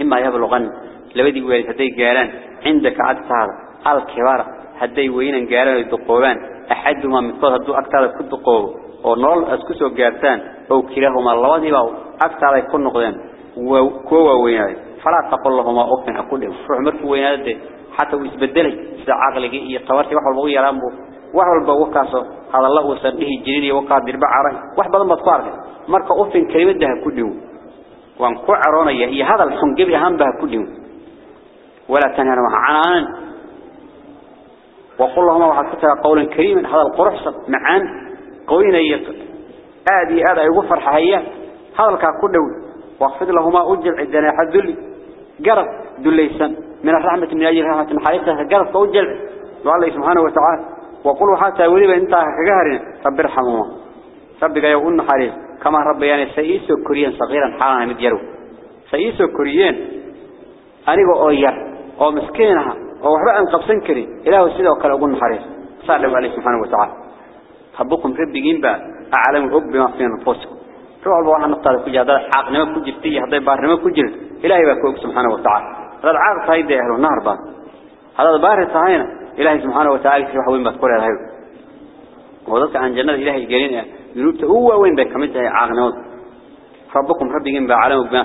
إما يبلغن. لبدا والد هدي قالان. عندك عدت هذا الكبار. هدي وين قالان أحدهما من طه هدو أكتر كل دقوب ونول أسكسوا قارتان أو كلاهما الله ذي أكتر يكون نقدان. وكوا وين فلا تقول لهما أفن أقول لهم. روح مركوا وين هذا حتى ويسبدلي. سida aqliga iyo tabartii wax walba u وحول بوقاسه هذا الله وسنه الجريري وقادر بعره وحبل مطارق مرك أفن كلمة ده كلهم وانكو عرانا هي هذا الحنجب يهان به كلهم ولا تنهر معانا وقل اللهم وحكتها قولا كريما. هذا القرص معان. قولنا يهيك آدي هذا وفرح هيا هذا الكا كلهم واخفض لهما أجل عندنا يحد ذلي قرب ذليسا من الرحمة من أجل رحمة حقيقة قرب فأجل وعلى سبحانه وتعالى وقلوا حتى وليبا انت كجهرنا رب ارحمهما رب يقول حريص كما رب يعني سيئسوا كوريا صغيرا حالا مديرو سيئسوا كوريين أنيقوا أوير أو مسكينها أو وحبا أن قبسن كري إله السيدة وقال أقول حريص صار له عليه سبحانه وتعالى حبكم ربي جنبا أعلم حب بما في نفسكم روح الله عنه نطال كجا هذا حق نما كجرتي هذا بار نما كجر إلهي بكوك سبحانه وتعالى هذا عاق صايد أهل النهر بان هذا بار صحينا إلهي سبحانه وتعالى في وين بذكر هذا وذلك عن جنة إلهي قالين ذنوبته هو وين بكملته عاق نوض ربكم ربي جنب عالم بما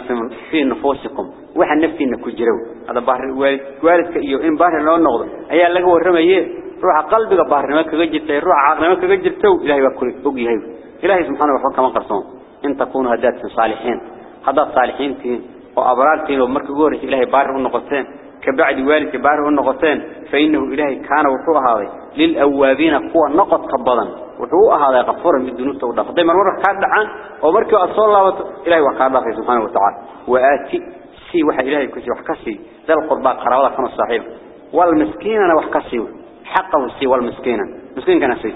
في نفوسكم. وحن نفتي إنك جرو هذا بار والد والدك إيو إن بار لون نقض. أي الله هو الرمية روح قلبك بار ما كجرت روح ما كجرت إلهي بكل أجي هاي. إلهي سبحانه وتعالى كما قرصون إن تكونوا هدات صالحين. هذا صالحين تين. وأبرار تين. ومرك جورس إلهي بار النقطتين كبعد والد بار النقطتين فإنه إلهي كان وحوه هذا للأوابين قوة نقط قبضا. وحوه هذا غفور من الذنوب توضح دائما مرة كاد عن ومرك أصلا الله إلهي وقال الله سبحانه وتعالى. وآتي سي وحى إلهي كسي وحكسي ذا القرباء قرابة كان الصحيح والمسكين أنا وحكسي حقه السي والمسكين. مسكين كان سي.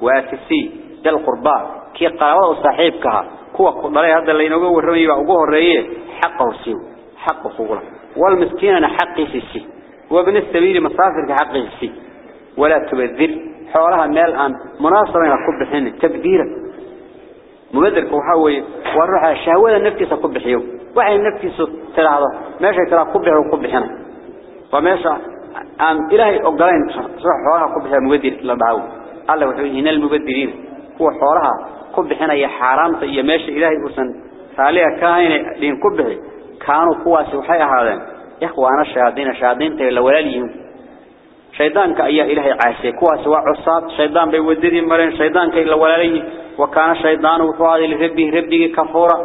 وآتي سي ذا القرباء. كي قرابة صاحبكها kuwa ku dhalay hadda la inooga warramay baa ugu horeeyay xaqo siiw والمسكين أنا حقي في السي. وابن السبيل مسافر حقي في الشيء ولا تبذل حوالها مال أن مناصرة يقب بحين تبذيرا. مبذرك وحاوي وارحة شهوية نفسه قب بحيو وعي نفسه تلعظة. ماشي تلع قب بحيو قب بحينا وماشي عن إلهي أقرين. صرح حوالها قب بحيو مبذر لبعو. قال له هنا المبذرين. هو حوالها قب بحينا يا حرامة يا ماشي إلهي أسن فعليها كاينة لين قب بحيو كانوا كواس وحي أهلاً إخوانا الشهادين الشهادين تير لوليهم شيطان كأي إلهي عاسي. كواس وعصات شيطان بيودده مرين شيطان كأي لوليهم وكان شيطان وطواد لربه ربه كفورة.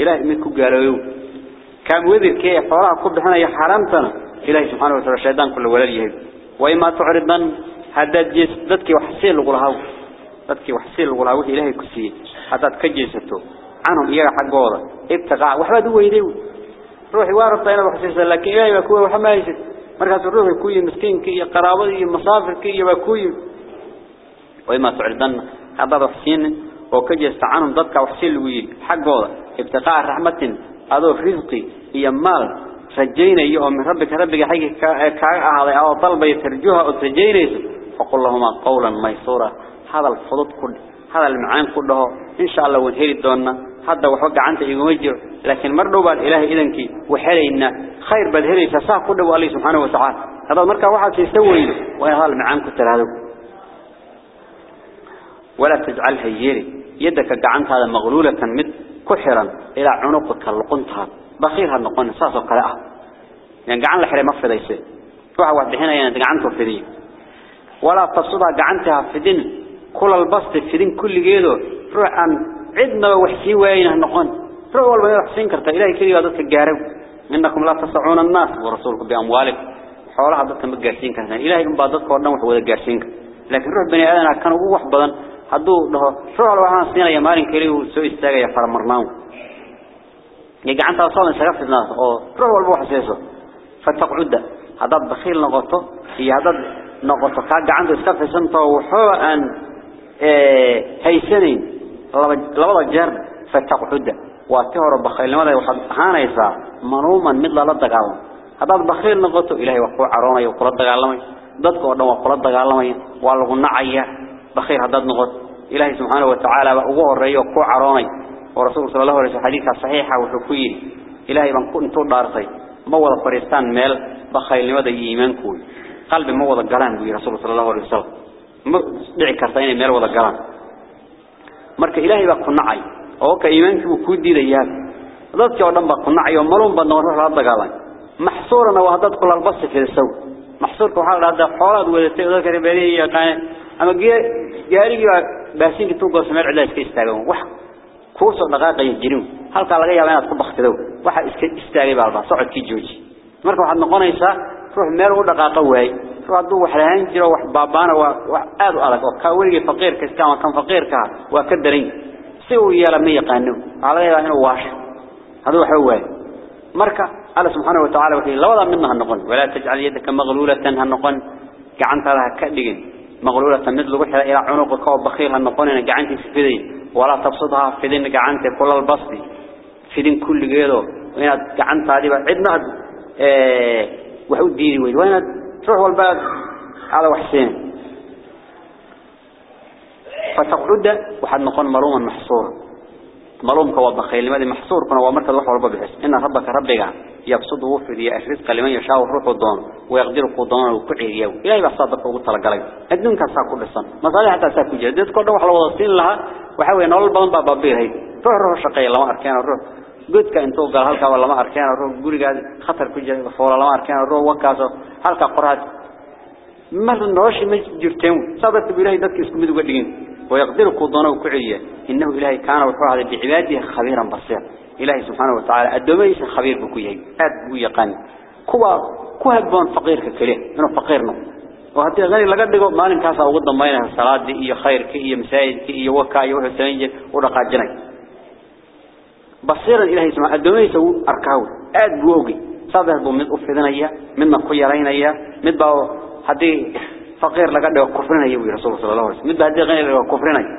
إلهي منكو قالوا كان وذير كي فراء قبحنا يحرمتنا إلهي سبحانه وتعالى شيطان كل لوليهم وإما تعرضن هذا جيس ذاتك وحسين لغلهو ذاتك وحسين لغلهو إلهي كسي هذا كجيسته عنهم إياه حقوضة. ابتقاء وحبا دوه يديو روحي وارد وارطينا وحسيسا لكن إلهي بكوه وحمايسا مركز الروح يكوي مسكين كي قرابضي مصافر كي يبكوي وإما تعردن هذا رفسين وكي يستعانهم ضدك وحسين الويل حقوه ابتقاء الرحمة هذا رزقي. هي مال سجينا أيهم من ربك ربك حقك كاعها أو طلب يترجوها أو سجينا فقل لهما قولا ميصورا هذا الفضط كله هذا المعاين كله إن شاء الله ونهير الدونة هذا وحق عنك يجمجر لكن مرضوا بالإله إذنك وحلينا خير بالهري فساق كله والله سبحانه وتعالى هذا مركا واحد يسوي ويهال معانك ترى ولا تجعلها يري يدك قعنت هذا مغلولة مد كحرا إلى عنقك اللقنتها بخيرها النقون ساس وقلاء يعني قعن لحري في ذي روح واحد هنا يعني قعنته في ذي ولا تصدها قعنتها في دين كل البسط في دين كل جيده روح عن عدنا وحكي وين نحن روح والبني رحسين كرت. إلهي كذي هذا تجارب منكم لا تصعون الناس ورسولكم بأموالك. حول هذا تم جاسينك هنا إلهي من بعض القرآن وحول جاسينك لكن روح بني آدم كان وح بدا هذو له. روح الواحد سنين يا مارين كذي وسوي استعجى فرمرناه يجي عن توصل سقف الناس. أو روح والبوح سيسو فتقعد هذا بخيل نقطة. هي هذا نقطة. كذا عنده سقف سنتو حوا أن إيه، هاي سنين لبضى الجرد فتقعد واتهر بخيل. لماذا يوحد؟ هانا يسا منوما مدل لا عالم هذا بخيل نغطه إلهي وقوع عرونا يوقو لدك عالم ضدك ودن وقو لدك عالم وقو نعي بخير هذا نغط إلهي سبحانه وتعالى وقوع الرأي وقوع عرونا ورسول صلى الله عليه وسلم حديثة صحيحة وحكوية. إلهي من كنت دارسي. موضى فريستان ميل. بخيل لماذا يمن كوي؟ قلب موضى قلان بي رسول صلى الله عليه وسلم. دعي كرتين ميل وضى قلان دعي كرتين ميل وضى قلان مرك إلهي بقى نعي وكا إيمانك وكود دي ديال ذاتك ودن بقى نعي ومرون بدنا ونروح لهذا قلان محصورنا وهذا كل البص في السوق محصورك وحال هذا حولاد وذاتك ذاك ربالي يقان ama gaarigi baasinka tuugo sameer cid iska istaagan wax ku soo dhaqaaqay jirin halka laga yaabo inaad ku baxtido waxa iska istaagay baalba socodkii jooji marka waxaad noqonaysaa ruux meel u dhaqaaqa waay وادو وحلاهن جرا وحبابانا وآذوا ألك وكاوري فقير كسكان وكان فقير كا وكدرين سو يرمي قانو على يعني واش هذا هو مركا على سبحانه وتعالى وكيل لا ولا منها النقن ولا تجعل يدك مغلولة تنها النقن جعنت لها كدين مغلولة مثل وحلا إلى عنق كاو بخير النقن أنا جعنت في ذي ولا تبسطها في ذي جعنت كل البسط في ذي كل جيله وين جعنت هذه عدنا إيه وحو ديري وين وين تروح والبلد على وحسين فتقعد وحد نقول مروما محصورا مرومك وبخيل لماذا محصور؟ كنا ومركز وحول بحس. إن ربك ربك يبسط وفدي الرزق لمن يشاء وروح الضان ويقدر قدان وكعي يو إلهي بصادق وقتل قليل الدون كان ساكو لسان مصالح حتى ساكو جديد كل روح الوضعين لها. وحاول نقول البضن بابا بيه هاي روح روح شقي لما أركان الروح. قدك انتو قال هلكا ولا ما أركان الروح قولي قال خطر كجري بفولا لما أركان الروح وكاسو هلكا قرات مثل نوشي ما جرتين صادت بإلهي ذاتك اسكم مدو قدقين ويقدر قدان وكعي إنه إلهي كان وحوه هذا بعباده خبيرا بصير إلهي سبحانه وتعالى الدميس خبير بكويه أد ويقان كوا كوا بون فقير كله إنه فقيرنا وهذا غني لقد دقوا مالين كاسا وقدم بينها الصلاة دي إيه خير كي مساجد كي وكا يوه سنجد ورقا جني بصيرا إلهي سبحانه الدميس أركاو أد صادر بمن أفدنا من مقيرين إياه من باو هذه فقير لقد دقوا كفرنا يوي رسول صلى الله عليه وسلم. من بعد غني لقوا كفرنا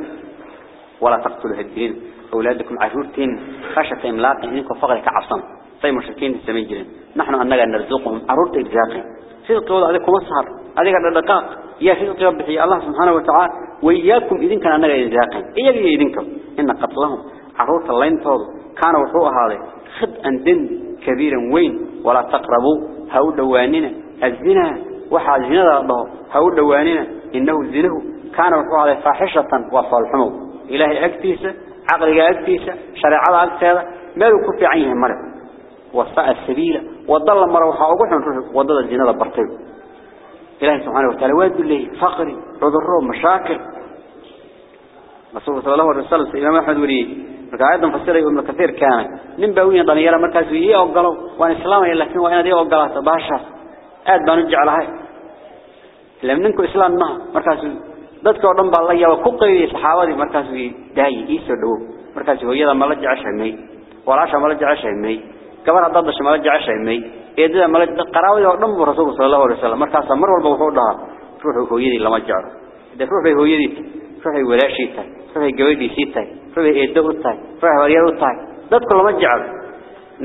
ولا تقتلوا الدين أولادكم عشورتين خشة إملاق. إنكم فقر كعصم طيب مشركين السمين نحن أننا نرزقهم. عرورت إجزاقهم في القول عليكم السهر. عليك الدقاق يا في القول بحي الله سبحانه وتعالى. وإياكم إذن كان أننا إجزاقهم إياك إذنكم إن قتلهم. عرورت الله ينتظر كان وحوء هذا خد دن كبيرا وين ولا تقربوا. هؤلاء دواننا الزنا وحال زنا الله هؤلاء دواننا إنه الزنه كان وحوء هذا فاحشة وصالحمه إلهي أكتيسة عقلك أكتيسة شريعة أكتيسة. ما يكون في عينه مرة وصاء السبيل. وضل مرة وحاوقنا وضل الجنة برطيب إلهي سبحانه وتعالى واد اللي فقري عذره مشاكل. رسول صلى الله عليه وسلم إمام أحمد ولي مركا فسر ابن كثير كان من باوين ضنيرة مركز ويه أوقلوا وان إسلام لكن وأنا دي أوقلات باشا آد بانجع لها لم ننكو إسلام ما مركز ku qeeyay saxaabadii markaas uu daayay iisoo dhaw markaas hooyada ma la jeceshay walaasha ma la jeceshay may gabar hadda dhashay ma la jeceshay may eedada ma la qaraawada oo dhan rasuulku sallallahu alayhi wasallam markaas mar walba wuxuu dhahaa ruuxu hooyadii lama jeclo de ruuxay hooyadii ruuxay walaashii tahay ruuxay gabadhiisii tahay ruuxay eedo u tahay ruuxay waryar u tahay dadku lama jeclo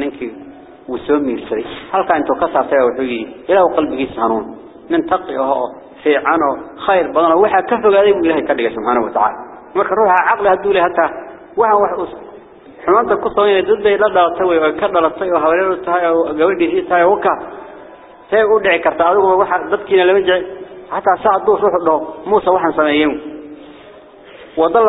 ninkii wuu soo miirsaday halka intuu ka saartay wuxuu yiri ilaahu qalbigiisa hanuun nin taqi ah في عنه خير بدنا وحى كفوا هذا إلهي كذلك سبحانه وتعالى مرك روح عقل هدول حتى وها وح حمانت كصوين ضد لا لا تسوي وكذا لا تسوي وحوالين تهاي وجودي هي تهاي وكا say u dhici karta adigu waxa dadkiina lama jecel hataa saa hadduu ruuxu dhaho muuse waxaan sameeyeen وضل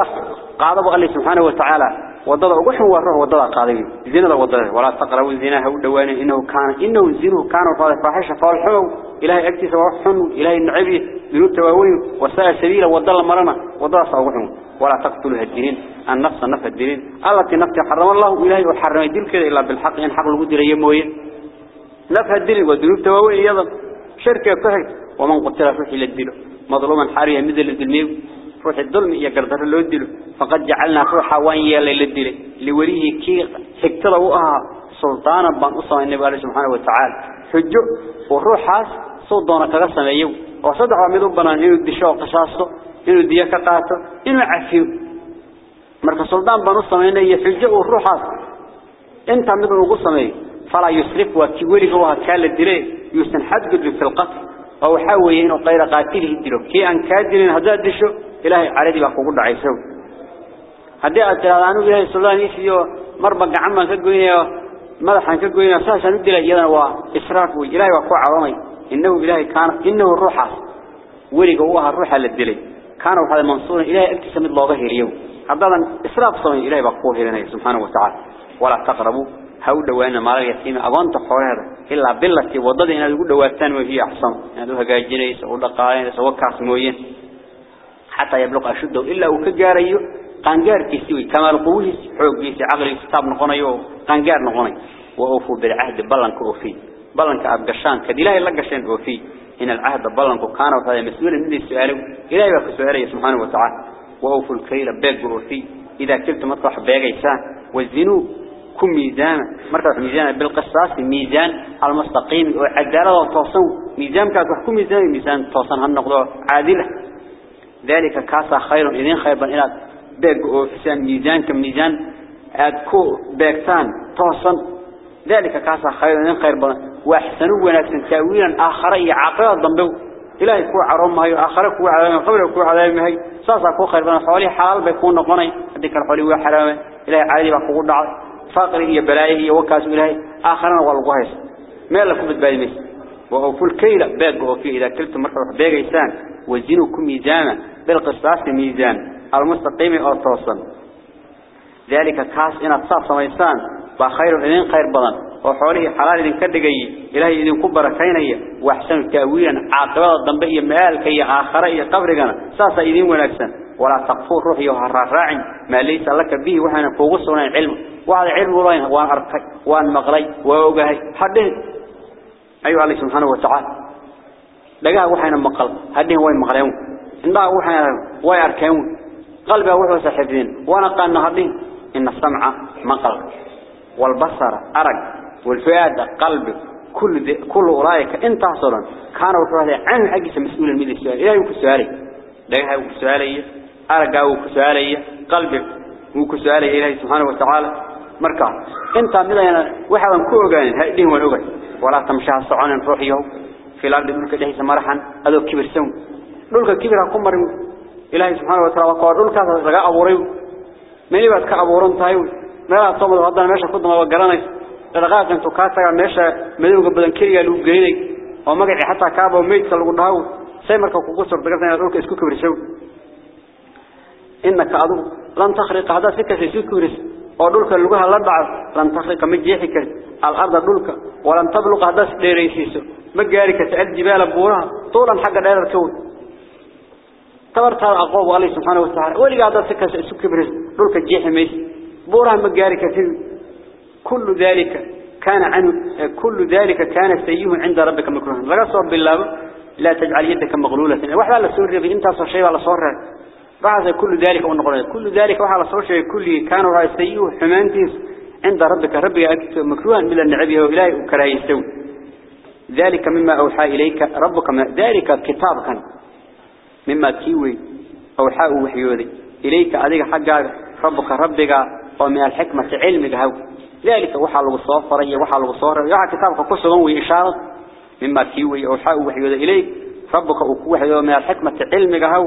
قاعد أبو علي سبحانه وتعالى. وضل وجوه وراء وضل قاضي زين الله وضل ولا تقرأوا زينها ودوانه إنه كان إنه زينه كان وفاض فحش فالحوم إلهي أكتس وحسن إلهي النعبي من التواوي وسائل سبيل. وضل مرنا. وضل صوحهم ولا تقتلوا هالدين النفس النفس الدين التي نفس حرم الله. إلهي وحرم الدين كذا إلا بالحق. إن حق الوجود ريموي نفس الدين ودين التواوي أيضا شركة فهد ومن قتل فحي للدين مظلوما حاريا مثل الدين روح الظلم يا قدر لو دلو فقد جعلنا روحا وانيا للدلي لوريه كي حكتلو سلطانا بان أصلا النبي عليه سبحانه وتعالى. حجو وروحا سلطانا كغسنا ايو وصدعوا مدوبنا انو الدشو قشاسو انو ديكا قاتو انو عفيو مركا سلطان بان أصلا انو يفجو وروحاس انتا مدوبنا قصنا ايو فلا يسرف وكيوري هو كالة دلي يستنحد قدر في القتل. أو حاول ينقير قاتله الدلو كي أن كادرين هذا الدشو إلهي عريدي بقوق دعيسو هدي أتلاعنو بهاي سلطان يسيو مربع عمّا سجوينه ماذا حنك جوينا ساسا نبدي لجدا وإسراف وإلهي وقوق عظمي. إنه إلهي كان إنه الروح. ولي جوها الروح اللي كان هذا منصور إلهي ابتسم الله ظهر يوم أن إسراف صمي إلهي بقوق لنا سبحانه وتعالى. ولا تقربوا. هؤلاء وأنا ما رأيت فيما أبانت خوارد إلا بالله تي وضد هنا تقول دوا الثاني وهي أحسن. يعني دوا جاي جريس ولا قارين سوى كاس موين حتى يبلغ أشده إلا وكجاري قنجار كيسوي كمال قوه حوق كيسي عقلي كتاب نقنيو قنجار نقني وأوفوا بالعهد بلنك أوفي. بلنك أبقشان كدلاهي لقشان أوفي. إن العهد بلنك كان وهذا مسؤول من السؤال. إلهي بك سؤاله سبحانه وتعالى. وأوفوا الكيل باق وفي إذا كنت مطرح باقيسان والزنو كم ميزان. مركز ميزان بالقصاص ميزان المستقيم. وعدالة وتوصن ميزان كانت وحكم ميزان؟ ميزان توصن هالنقضة عادلة. ذلك كاسا خير إذن خيبا إلى باق وفسان ميزان كميزان أدكو باقتان توصن ذلك كاسا خير إذن خير وأحسنوا ونكسن تأويلا آخر عقل ضمبو إلهي كو عرم هاي آخر كو عذاب قبل كو عذاب هاي ساسا كو خير بنا حوالي حال بيكون نقني هذيك الحوالي هو حرام إلهي عادي بقول دع فقر هي بلاي هي وكاس إلهي. آخرنا والقهيس ما لكم بتبالي مس وأوفوا الكيل. باق وفي إذا كلت مرة باق إنسان وزنوا ميزانا بالقسطاس ميزان المستقيم أو توصل ذلك كاس إن الصاف سميسان بخير إذن خير بدن وحوله حلال إذن كدقي إلهي إذن كبر كيني وأحسن تأويلا مالك هي آخرة هي قبرقنا ساسا إذن ونكسن. ولا تقفور روحي وهراعي ما ليس لك به وحنا فوقصنا علم وهذا علم وان أرقي وأن مغلي وأوقهي. حده. أيها الله سبحانه وتعالى. لقاها وحنا مقل. هده هو المغليون عندها وحنا وي أركيون. قلبه وحوى سحبين. وانا قالنا هده إن السمع مقل. والبصر أرق. والفؤاد قلب. كل ذي كل أولئك أنت حصلا كانوا وحده عن حقيقة مسؤول من السؤال. إلهي وكسؤالي لقاها وكسؤالي أرقا وكسؤالي قلبك وكسؤالي إلهي سبحانه وتعالى. مركا إنت مدينا وحدا كوغان هيدين ونوغان ولا تمشي الصعون روحيه في الأرض دولك دحيس مرحا ادو كبر سن دولك كبر waa dulkaas laga abuuray meel baad ka abuuran tahay meelaha somad wadana meesha ku dama garanay dhaqaaq intu ka taga meesha madowga badan kaliya lagu geeyay oo magaci xataa kaabo meedka lagu dhahaw say marka kugu soo dagaalna dulka isku kibirsow إنك أدو لن تخرق هذا سكة سكورس ودولك اللغة لا دعو لن تخرق مجيحك الأرض دولك ولن تبلغ هذا ديريسيسو مجارك تأد جبال بورها طولا حق دائر الكون تبرت هذا أقوى الله سبحانه وتعالى. ولي هذا سكة سكورس دولك جيح ميس. بورها مجارك كل ذلك كان عنه كل ذلك كان سيئه عند ربك مكروها. لا صوب بالله لا تجعل يدك مغلولة. واحد على سوريا إنت صار شيء على صور بعد كل ذلك ونقول كل ذلك وحال صوشة كل كانوا رأسيه حمانتيس عند ربك. ربك مكروها من النعبيه وإلهي وكراهي يستوي. ذلك مما أوحى إليك ربك ما ذلك كتاب كان. مما كيوي أوحى وحيوذي إليك عليك حقا ربك ربك ومن الحكمة علمك هو ذلك وحى الوصافرية وحى الوصافر يحى كتابك قصة وإشارة. مما كيوي أوحى وحيوذي إليك ربك وحيوذي ومن الحكمة علمك هو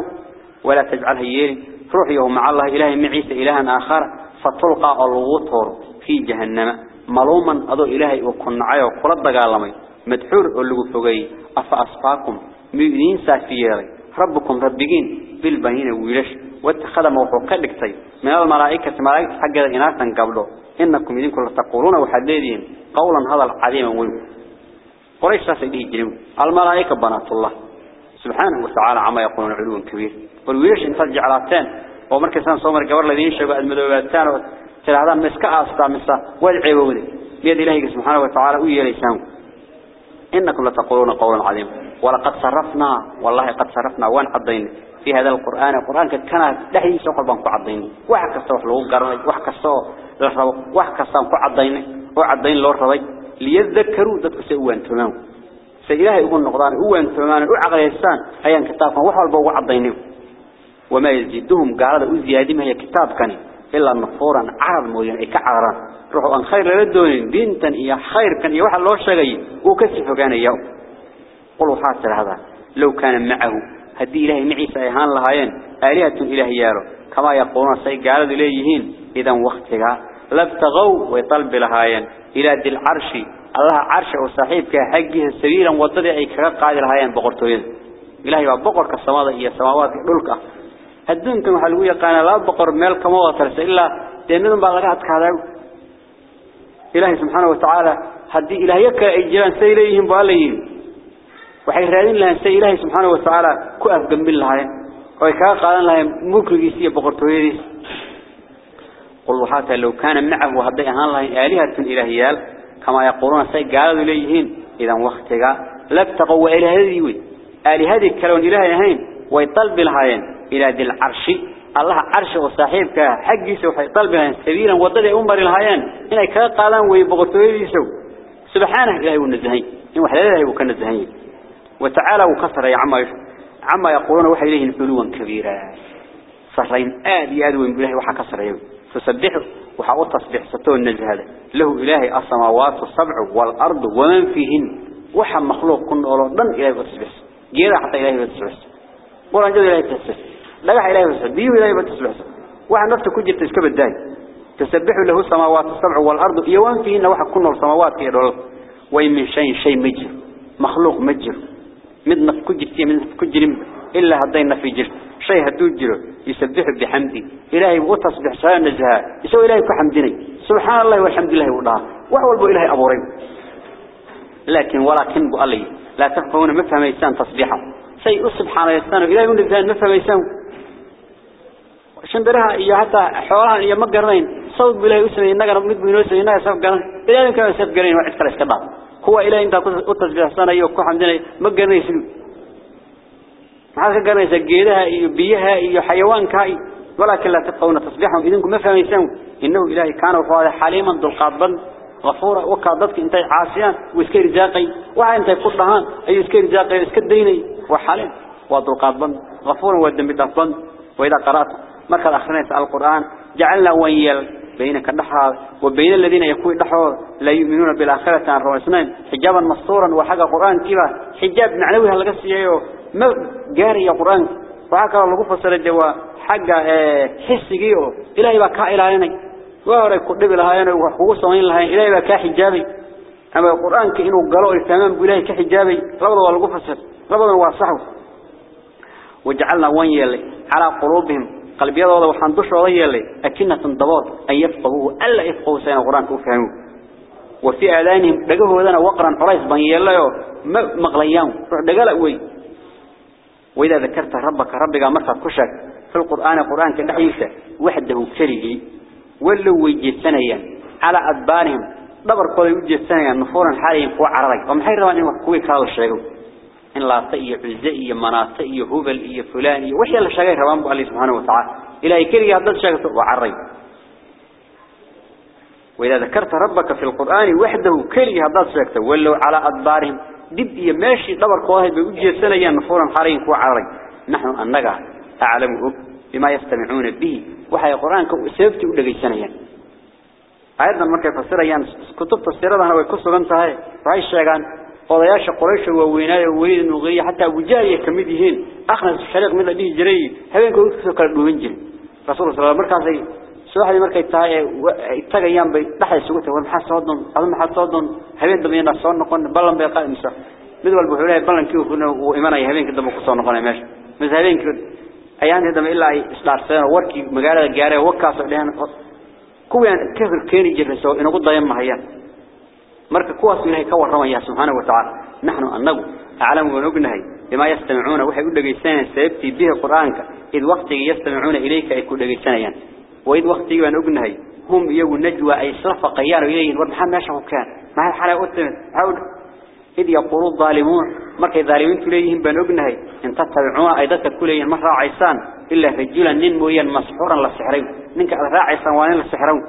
ولا تجعلها ييري روحيه مع الله إله معيسى إلها آخر. فتلقى الوطر في جهنم. ملوما أدو إلهي وكن عيو قلت دقالمي مدحور اللي فوقي أفأصفاكم مؤمنين سافيري ربكم ربكين بالبنين ويلش. واتخذ موحو قدكتي من الملائكة ملائكة حق إناثا قبله. إنكم يدين كل تقولون وحديدين. قولا هذا العظيم ويو قريش ساسئه جنوب. الملائكة بنات الله. سبحانه وتعالى عما يقولون علو كبير. والويلش انت جعلاتين ومركزان صومر قبر الذين شبه المدوباتان تلعدان مسكا أسطى مسا. بيد إلهي سبحانه وتعالى ويليسان إنكم لتقولون قولا عظيم ولقد صرفنا والله قد صرفنا وان عضين في هذا القرآن القرآن كان دحي سوق البنك عضين واحد كستوح له قرن واحد كستوح له واحد كستوح عضين وعضين له رضي ليذكروا ذاتك سوان تمام. سإلهي يقول نقضان هو تمام وعقل يستان أيان كتابهم وحوال بوا عضينهم وما يزيدهم قال هذا ما هي كتاب كان إلا نفورا عرب موين أي كعران روحوا أن خير لدونين دينتا إيا خير كان يوحى الله شغي وكسف كان يوم قلوا حاصل هذا لو كان معه هدي إلهي معيسى إيهان لهايين آلهة إلهي يارو. كما يقولون سي قالوا إليهين إذا وقتها لابتغوا ويطلب لهايين. إلى ذي العرش الله عرش وصاحب كحقه سبيلا وضدي أي كقاعد لهايين بقرتوين. إلهي وبقر كالسماوات هي السماوات دولك هدونكم حلوية قانا لا بقر ميل كما وصلت إلا دينهم بغلقات كهذا إلهي سبحانه وتعالى هدي إلهي كأجلان سيليهم بأليهم waxay raadin lahayn say ilaahay subxaanahu wa tacaala ku afgambin lahaayeen oo ay kaga qaadan lahayn mulkigiisa iyo boqortooyadiisa qul waxaa tahay low kaana macahu hadday ahaan lahayn aalihatun ilaahiyaal kamaa yaquuluuna say gaaladu leeyihiin idan waktiga labtaqow waa ilaahadii wey aalihadii kale oon ilaahay ahayn way dalbi lahaayeen saaxiibka xaggiisa waxay dalbi lahaayeen sabiilan waddadii u mari lahaayeen inay kaga qaadaan wey boqortooyadiisa subxaanahu ilaahay wuu nazahay in wax leedahay wuu ka nazahan وتعالى وكسر يا عما عما يقولون وحي إليه علوا كبيرا صرين آد ياد وين بالله وحا كسر يوم. فسبحوا وحاول تصبح ستون النزه هذا. له إلهي السماوات السبع والأرض ومن فيهن. وحا مخلوق كن أولو دن إلهي بتسبح جيرا حتى إلهي بتسبح قرآن جد إلهي بتسبح لقح إلهي مسعد بيه إلهي بتسبح واحد نفسه كجي تسكب الداي تسبح له السماوات السبع والأرض. يوم فيه إن واحد كنا السماوات كير وين من شيء شيء مجر. مخلوق مجر. مدنا في كجر من كجر إلا هدينا في جر شيء هدو جر يسبح بحمدي إلهي بغو تصبح سهل يسوي إلهي كحمدني سبحان الله والحمد لله وضعه وحول بو إلهي أبو ريب لكن ولكن بو لا تخفون مفهم إيسان تصبحه سيء سبحانه يستانه إلهي من الزهن مفهم إنسان ma shanbiraha iyo hatta xoolahan iyo ma garanayn sawd ilaahi u sameeyay naga mid buu inoo sameeyay naga saf garan ilaahi ka saf garan waa cid kale iska dhaaf هو إلى أنت أتصبح سنة يوكو حمدنا ما قرنا يسلو ما قرنا يسجيلها بيها حيوان كاي. ولكن لا تبقون تصبيحهم إذنكم ما فهم يسلم إنه إلهي كان وفاده حليما ذو القابل غفورا. وكادتك أنت عاصيان ويسكير جاقي وها أنت يقول لهان أي يسكير جاقي يسكير ديني. وحليم. وذو القابل غفورا. ودن بتفضل وإذا قرأت مركز أخرين القرآن جعلنا ويل بينك الدحر وبين الذين يكون الدحر لا يؤمنون بالآخرة عن رؤسنين حجابا مصورا وحاجة قرآن كذا حجاب معنوي هلا قصي ما جاري يا قرآن وهكذا الله فسر الجوا حاجة حسي إلهي بكا إلهي وهو يقول لها أنا وحقوق صمين لها إلهي بكا حجابي أما القرآن كإنه قالوا التمام بإلهي كحجابي لبضوا الله فسر لبضوا واصحوا وجعلنا وين على قلوبهم. Qalbiyadooda waxaan dushooda yeelay akinatan dabood ay yafqahu alla yafqahu sayna quraanka u fahmo wa fi aadanihim dhagahoodana waqran qurays ban yeelayo ma maqlayaan ruux dhagala wayda dhakarta rabbaka rabbiga markaad ku sheeg fil qur'aana quraanka dhaxaysa wahdahu kalihi wala weyjeesanayaan ala adbaanihim dhabarkooda u jeesanayaan nufuran xalayeen kuwa cararay oo maxay rabaan in wax kuwii kala sheego إن لا تأي عزة مناطة إيه هبل إيه فلان إيه وحي الله شاقي ربان الله سبحانه وتعالى. إلى كل هذا شاقي وعري وإذا ذكرت ربك في القرآن وحده كل هذا شاقي ولو على أدبارهم دب ماشي دبر قواهد بوجه سنة نفورا حرين كو عري نحن أنك أعلمه بما يستمعون به. وحي القرآن سيفتي ودقي سنة أيضا مركز فسريان كتب تفسيرها ويكسوا انتهي رأي الشيغان ee weyn nuuqay hatta wajaariya kamid yihiin akhnas shariiq mid dhigi jiray habeenka uu soo kala dhuuban jiray rasuulka sallallahu markaasay subaxdii markay tahay ay tagayaan bay dhaxay sugu tahay maxaa soo doon ama maxaa soo doon habeen dambeena soo noqon ballan bay qaadaysaa mid walba wuxuu leeyahay ballankii uu imanaya habeenkii dambe ku soo noqonay meesha mid habeenkii ayaan dambe ilaa ay isdhaarsadeen warkii magaalada gaaray wakaas oo dhahan kuwaan ka horkeeni jiray soo inagu dayan mahayaan marka kuwaas ilaahay ka waramaya subhanahu wa ta'ala nahnu annagu a'lamu wa nugnahay bima yastami'una waxay u dhageysanayaan sababtii bihi quraanka id waqtiga yastami'una ilayka ay ku dhageysanayaan وإذ وقتي وأن أقنهي هم يو نجوى أي صرف قيار إليهم ورمحان ما شافوا كان. ما هي حالة أتمت عود. إذ يقولوا الظالمون مركي ظالمين تليهم بأن أقنهي إن تتبعون أيضا كليهم مرة عيسان إلا رجولا ننمويا مسحورا للسحرين. منك راعيسان وانين للسحرون.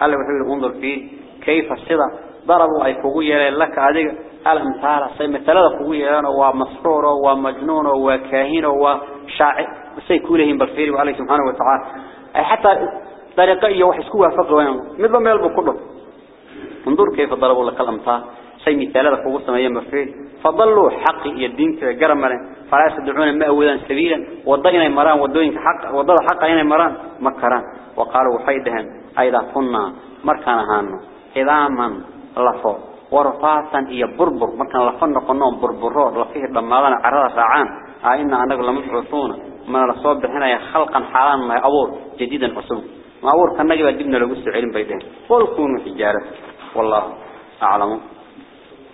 قال وحيد انظر فيه. كيف الصدى ضربوا أي فوقية لك هذه الأمثال سيما ثلاثة فوقية ومسحور ومجنون وكاهين وشاعر سيكولهم بالفير وعليه سبحانه وتعالى أي حتى طريقة وحسكوها فقوة مثل ما يلبو كله انظر كيف ضربوا لك الأمثال مثال هذا قوة سمايا مفعول فضلوا حق يدين كجرم فلا يستدعون ما أولا سبيلا وضينا مران ودوين حق وضل حق هنا مران مكران وقالوا حيدهن أيضا كنا مركان هانو إذا من لفو ورفاتا إيا بربر. مركان لفن قنون بربرور. لفيه لما عرض ساعان أئنا أنك لمبعثون ما نصوب هنا خلقا حالا ما أبور جديدا أصول ما أبور كان نجيب الدبن لو علم بيدين. قل كونوا حجارة. والله أعلم.